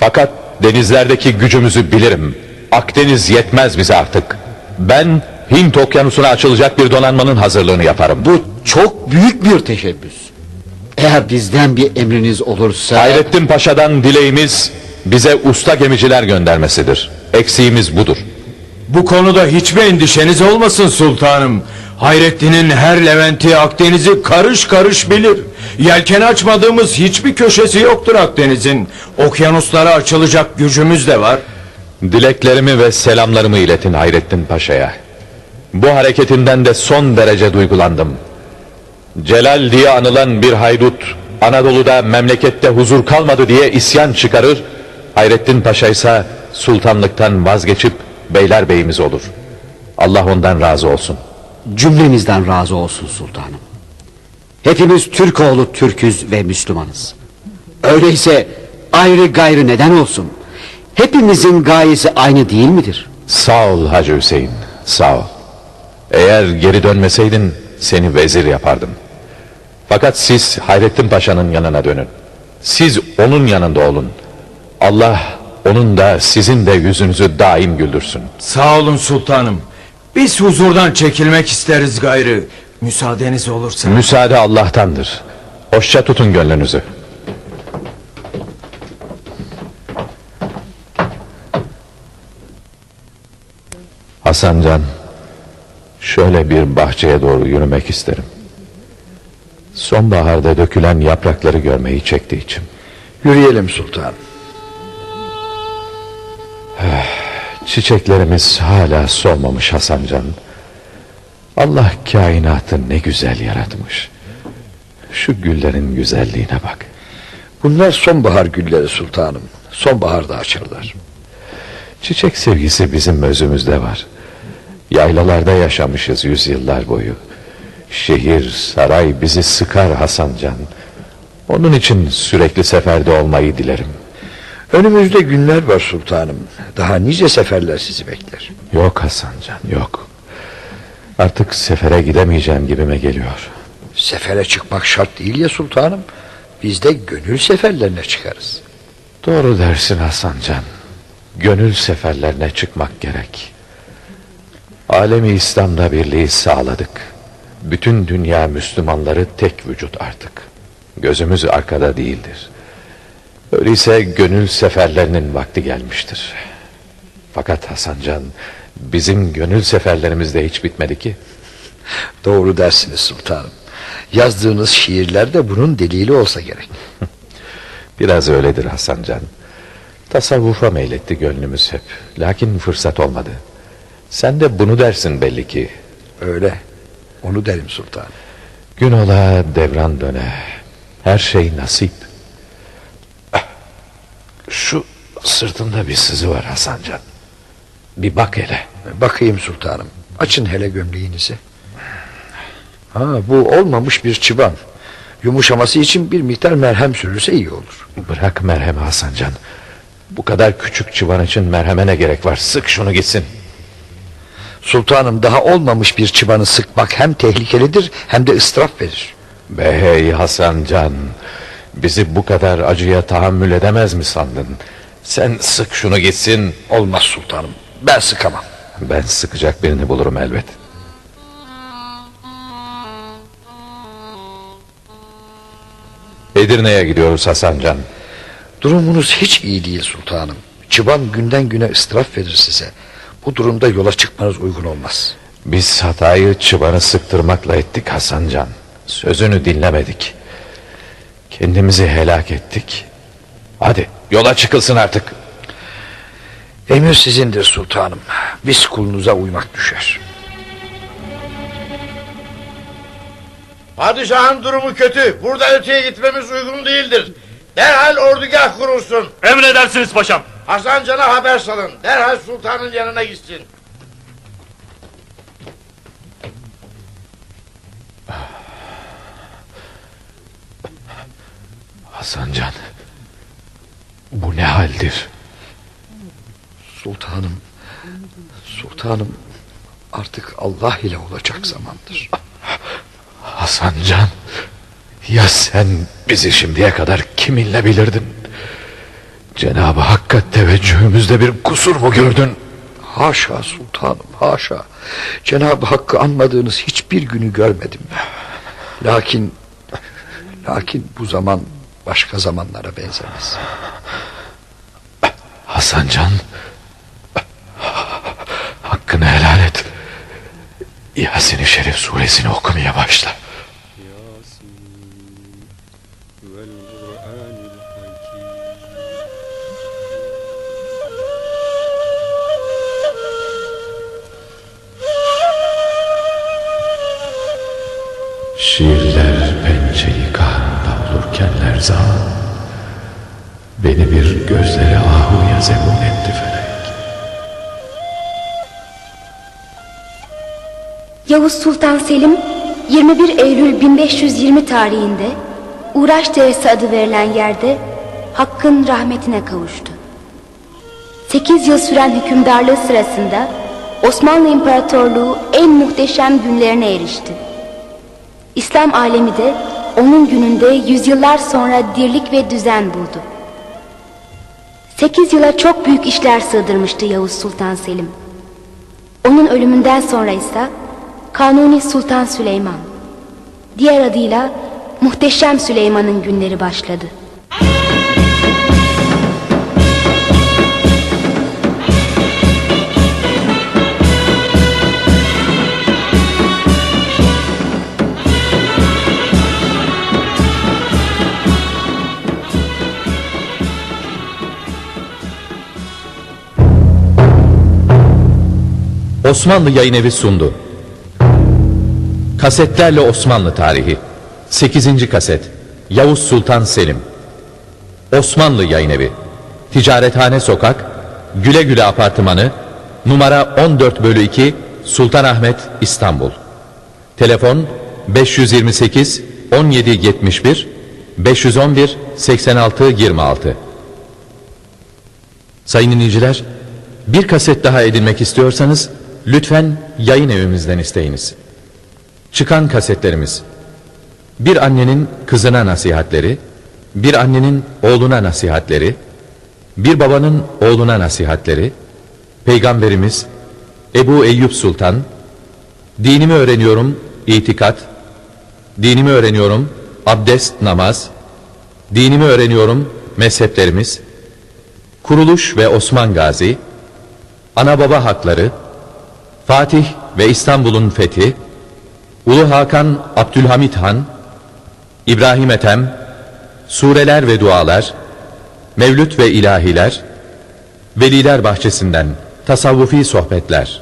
Fakat denizlerdeki gücümüzü bilirim. Akdeniz yetmez bize artık. Ben Hint okyanusuna açılacak bir donanmanın hazırlığını yaparım. Bu çok büyük bir teşebbüs. Eğer bizden bir emriniz olursa... Hayrettin Paşa'dan dileğimiz bize usta gemiciler göndermesidir. Eksiğimiz budur. Bu konuda hiçbir endişeniz olmasın sultanım. Hayrettin'in her Levent'i Akdeniz'i karış karış bilir. Yelken açmadığımız hiçbir köşesi yoktur Akdeniz'in. Okyanuslara açılacak gücümüz de var. Dileklerimi ve selamlarımı iletin Hayrettin Paşa'ya. Bu hareketinden de son derece duygulandım. Celal diye anılan bir haydut Anadolu'da memlekette huzur kalmadı diye isyan çıkarır. Hayrettin Paşa ise sultanlıktan vazgeçip beylerbeyimiz olur. Allah ondan razı olsun. Cümlemizden razı olsun sultanım. Hepimiz Türk oğlu Türküz ve Müslümanız. Öyleyse ayrı gayrı neden olsun? Hepimizin gayesi aynı değil midir? Sağ ol Hacı Hüseyin, sağ ol. Eğer geri dönmeseydin seni vezir yapardım. Fakat siz Hayrettin Paşa'nın yanına dönün. Siz onun yanında olun. Allah onun da sizin de yüzünüzü daim güldürsün. Sağ olun sultanım. Biz huzurdan çekilmek isteriz gayrı. Müsaadeniz olursa. Müsaade Allah'tandır. Hoşça tutun gönlünüzü. Hasancan, şöyle bir bahçeye doğru yürümek isterim. Sonbaharda dökülen yaprakları görmeyi çekti içim. Yürüyelim sultanım. Çiçeklerimiz hala solmamış Hasancan. Allah kainatı ne güzel yaratmış. Şu güllerin güzelliğine bak. Bunlar sonbahar gülleri sultanım. Sonbaharda açarlar. Çiçek sevgisi bizim özümüzde var. Yaylalarda yaşamışız yüzyıllar boyu. Şehir, saray bizi sıkar Hasancan. Onun için sürekli seferde olmayı dilerim. Önümüzde günler var sultanım. Daha nice seferler sizi bekler. Yok Hasancan, yok. Artık sefere gidemeyeceğim gibime geliyor. Sefere çıkmak şart değil ya sultanım. Biz de gönül seferlerine çıkarız. Doğru dersin Hasancan. Gönül seferlerine çıkmak gerek. Alemi İslam'da birliği sağladık. Bütün dünya Müslümanları tek vücut artık. Gözümüz arkada değildir. Öyleyse gönül seferlerinin vakti gelmiştir. Fakat Hasancan bizim gönül seferlerimiz de hiç bitmedi ki. Doğru dersiniz sultanım. Yazdığınız şiirler de bunun delili olsa gerek. Biraz öyledir Hasancan. Tasavvufa meyletti gönlümüz hep. Lakin fırsat olmadı. Sen de bunu dersin belli ki. Öyle. Onu derim sultan. Gün ola devran döne. Her şey nasip. Şu sırtında bir sızı var Hasancan. Bir bak hele. Bakayım sultanım. Açın hele gömleğinizi. Ha bu olmamış bir çıban. Yumuşaması için bir miktar merhem sürülse iyi olur. Bırak merhemi Hasancan. Bu kadar küçük çıvan için merheme ne gerek var? Sık şunu gitsin. Sultanım daha olmamış bir çıbanı sıkmak hem tehlikelidir hem de ıstırap verir. Be hey Hasancan. Bizi bu kadar acıya tahammül edemez mi sandın? Sen sık şunu gitsin. Olmaz sultanım. Ben sıkamam. Ben sıkacak birini bulurum elbet. Edirne'ye gidiyoruz Hasancan. Durumunuz hiç iyi değil sultanım. Çıban günden güne ıstırap verir size. Bu durumda yola çıkmanız uygun olmaz. Biz hatayı çıbanı sıktırmakla ettik Hasancan. Sözünü dinlemedik. Kendimizi helak ettik. Hadi yola çıkılsın artık. Emir sizindir sultanım. Biz kulunuza uymak düşer. Padişahın durumu kötü. Burada öteye gitmemiz uygun değildir. Derhal ordugah kurulsun. Emredersiniz paşam. Hasan Can'a haber salın. Derhal sultanın yanına gitsin. Hasancan. Bu ne haldir? Sultanım. Sultanım artık Allah ile olacak zamandır. Hasancan. Ya sen bizi şimdiye kadar kiminle bilirdin? Cenab-ı Hakk'a teveccühümüzde bir kusur mu gördün? Haşa sultanım haşa. Cenab-ı Hakk'ı anmadığınız hiçbir günü görmedim. Lakin lakin bu zaman başka zamanlara benzemez. Hasancan. Hakkını helal et. Yasin-i Şerif suresini okumaya başla. Şiirler pençeli kahrında olurken lerzan Beni bir gözlere ahuya zemun etti felek Yavuz Sultan Selim 21 Eylül 1520 tarihinde Uğraş Deresi adı verilen yerde Hakk'ın rahmetine kavuştu. 8 yıl süren hükümdarlığı sırasında Osmanlı İmparatorluğu en muhteşem günlerine erişti. İslam alemi de onun gününde yüzyıllar sonra dirlik ve düzen buldu. 8 yıla çok büyük işler sığdırmıştı Yavuz Sultan Selim. Onun ölümünden sonra ise Kanuni Sultan Süleyman, diğer adıyla Muhteşem Süleyman'ın günleri başladı. Osmanlı Yayın Evi sundu. Kasetlerle Osmanlı Tarihi. 8. kaset. Yavuz Sultan Selim. Osmanlı Yayın Evi. Ticarethane Sokak. Güle Güle Apartmanı. Numara 14 bölü 2 Sultanahmet İstanbul. Telefon 528 17 71 511 86 26 Sayın dinleyiciler bir kaset daha edinmek istiyorsanız lütfen yayın evimizden isteyiniz. Çıkan kasetlerimiz Bir annenin kızına nasihatleri Bir annenin oğluna nasihatleri Bir babanın oğluna nasihatleri Peygamberimiz Ebu Eyyub Sultan Dinimi öğreniyorum itikat Dinimi öğreniyorum abdest namaz Dinimi öğreniyorum mezheplerimiz Kuruluş ve Osman Gazi Ana baba hakları Fatih ve İstanbul'un fethi Ulu Hakan Abdülhamit Han, İbrahim Ethem, Sureler ve Dualar, Mevlüt ve İlahiler, Veliler Bahçesinden Tasavvufi Sohbetler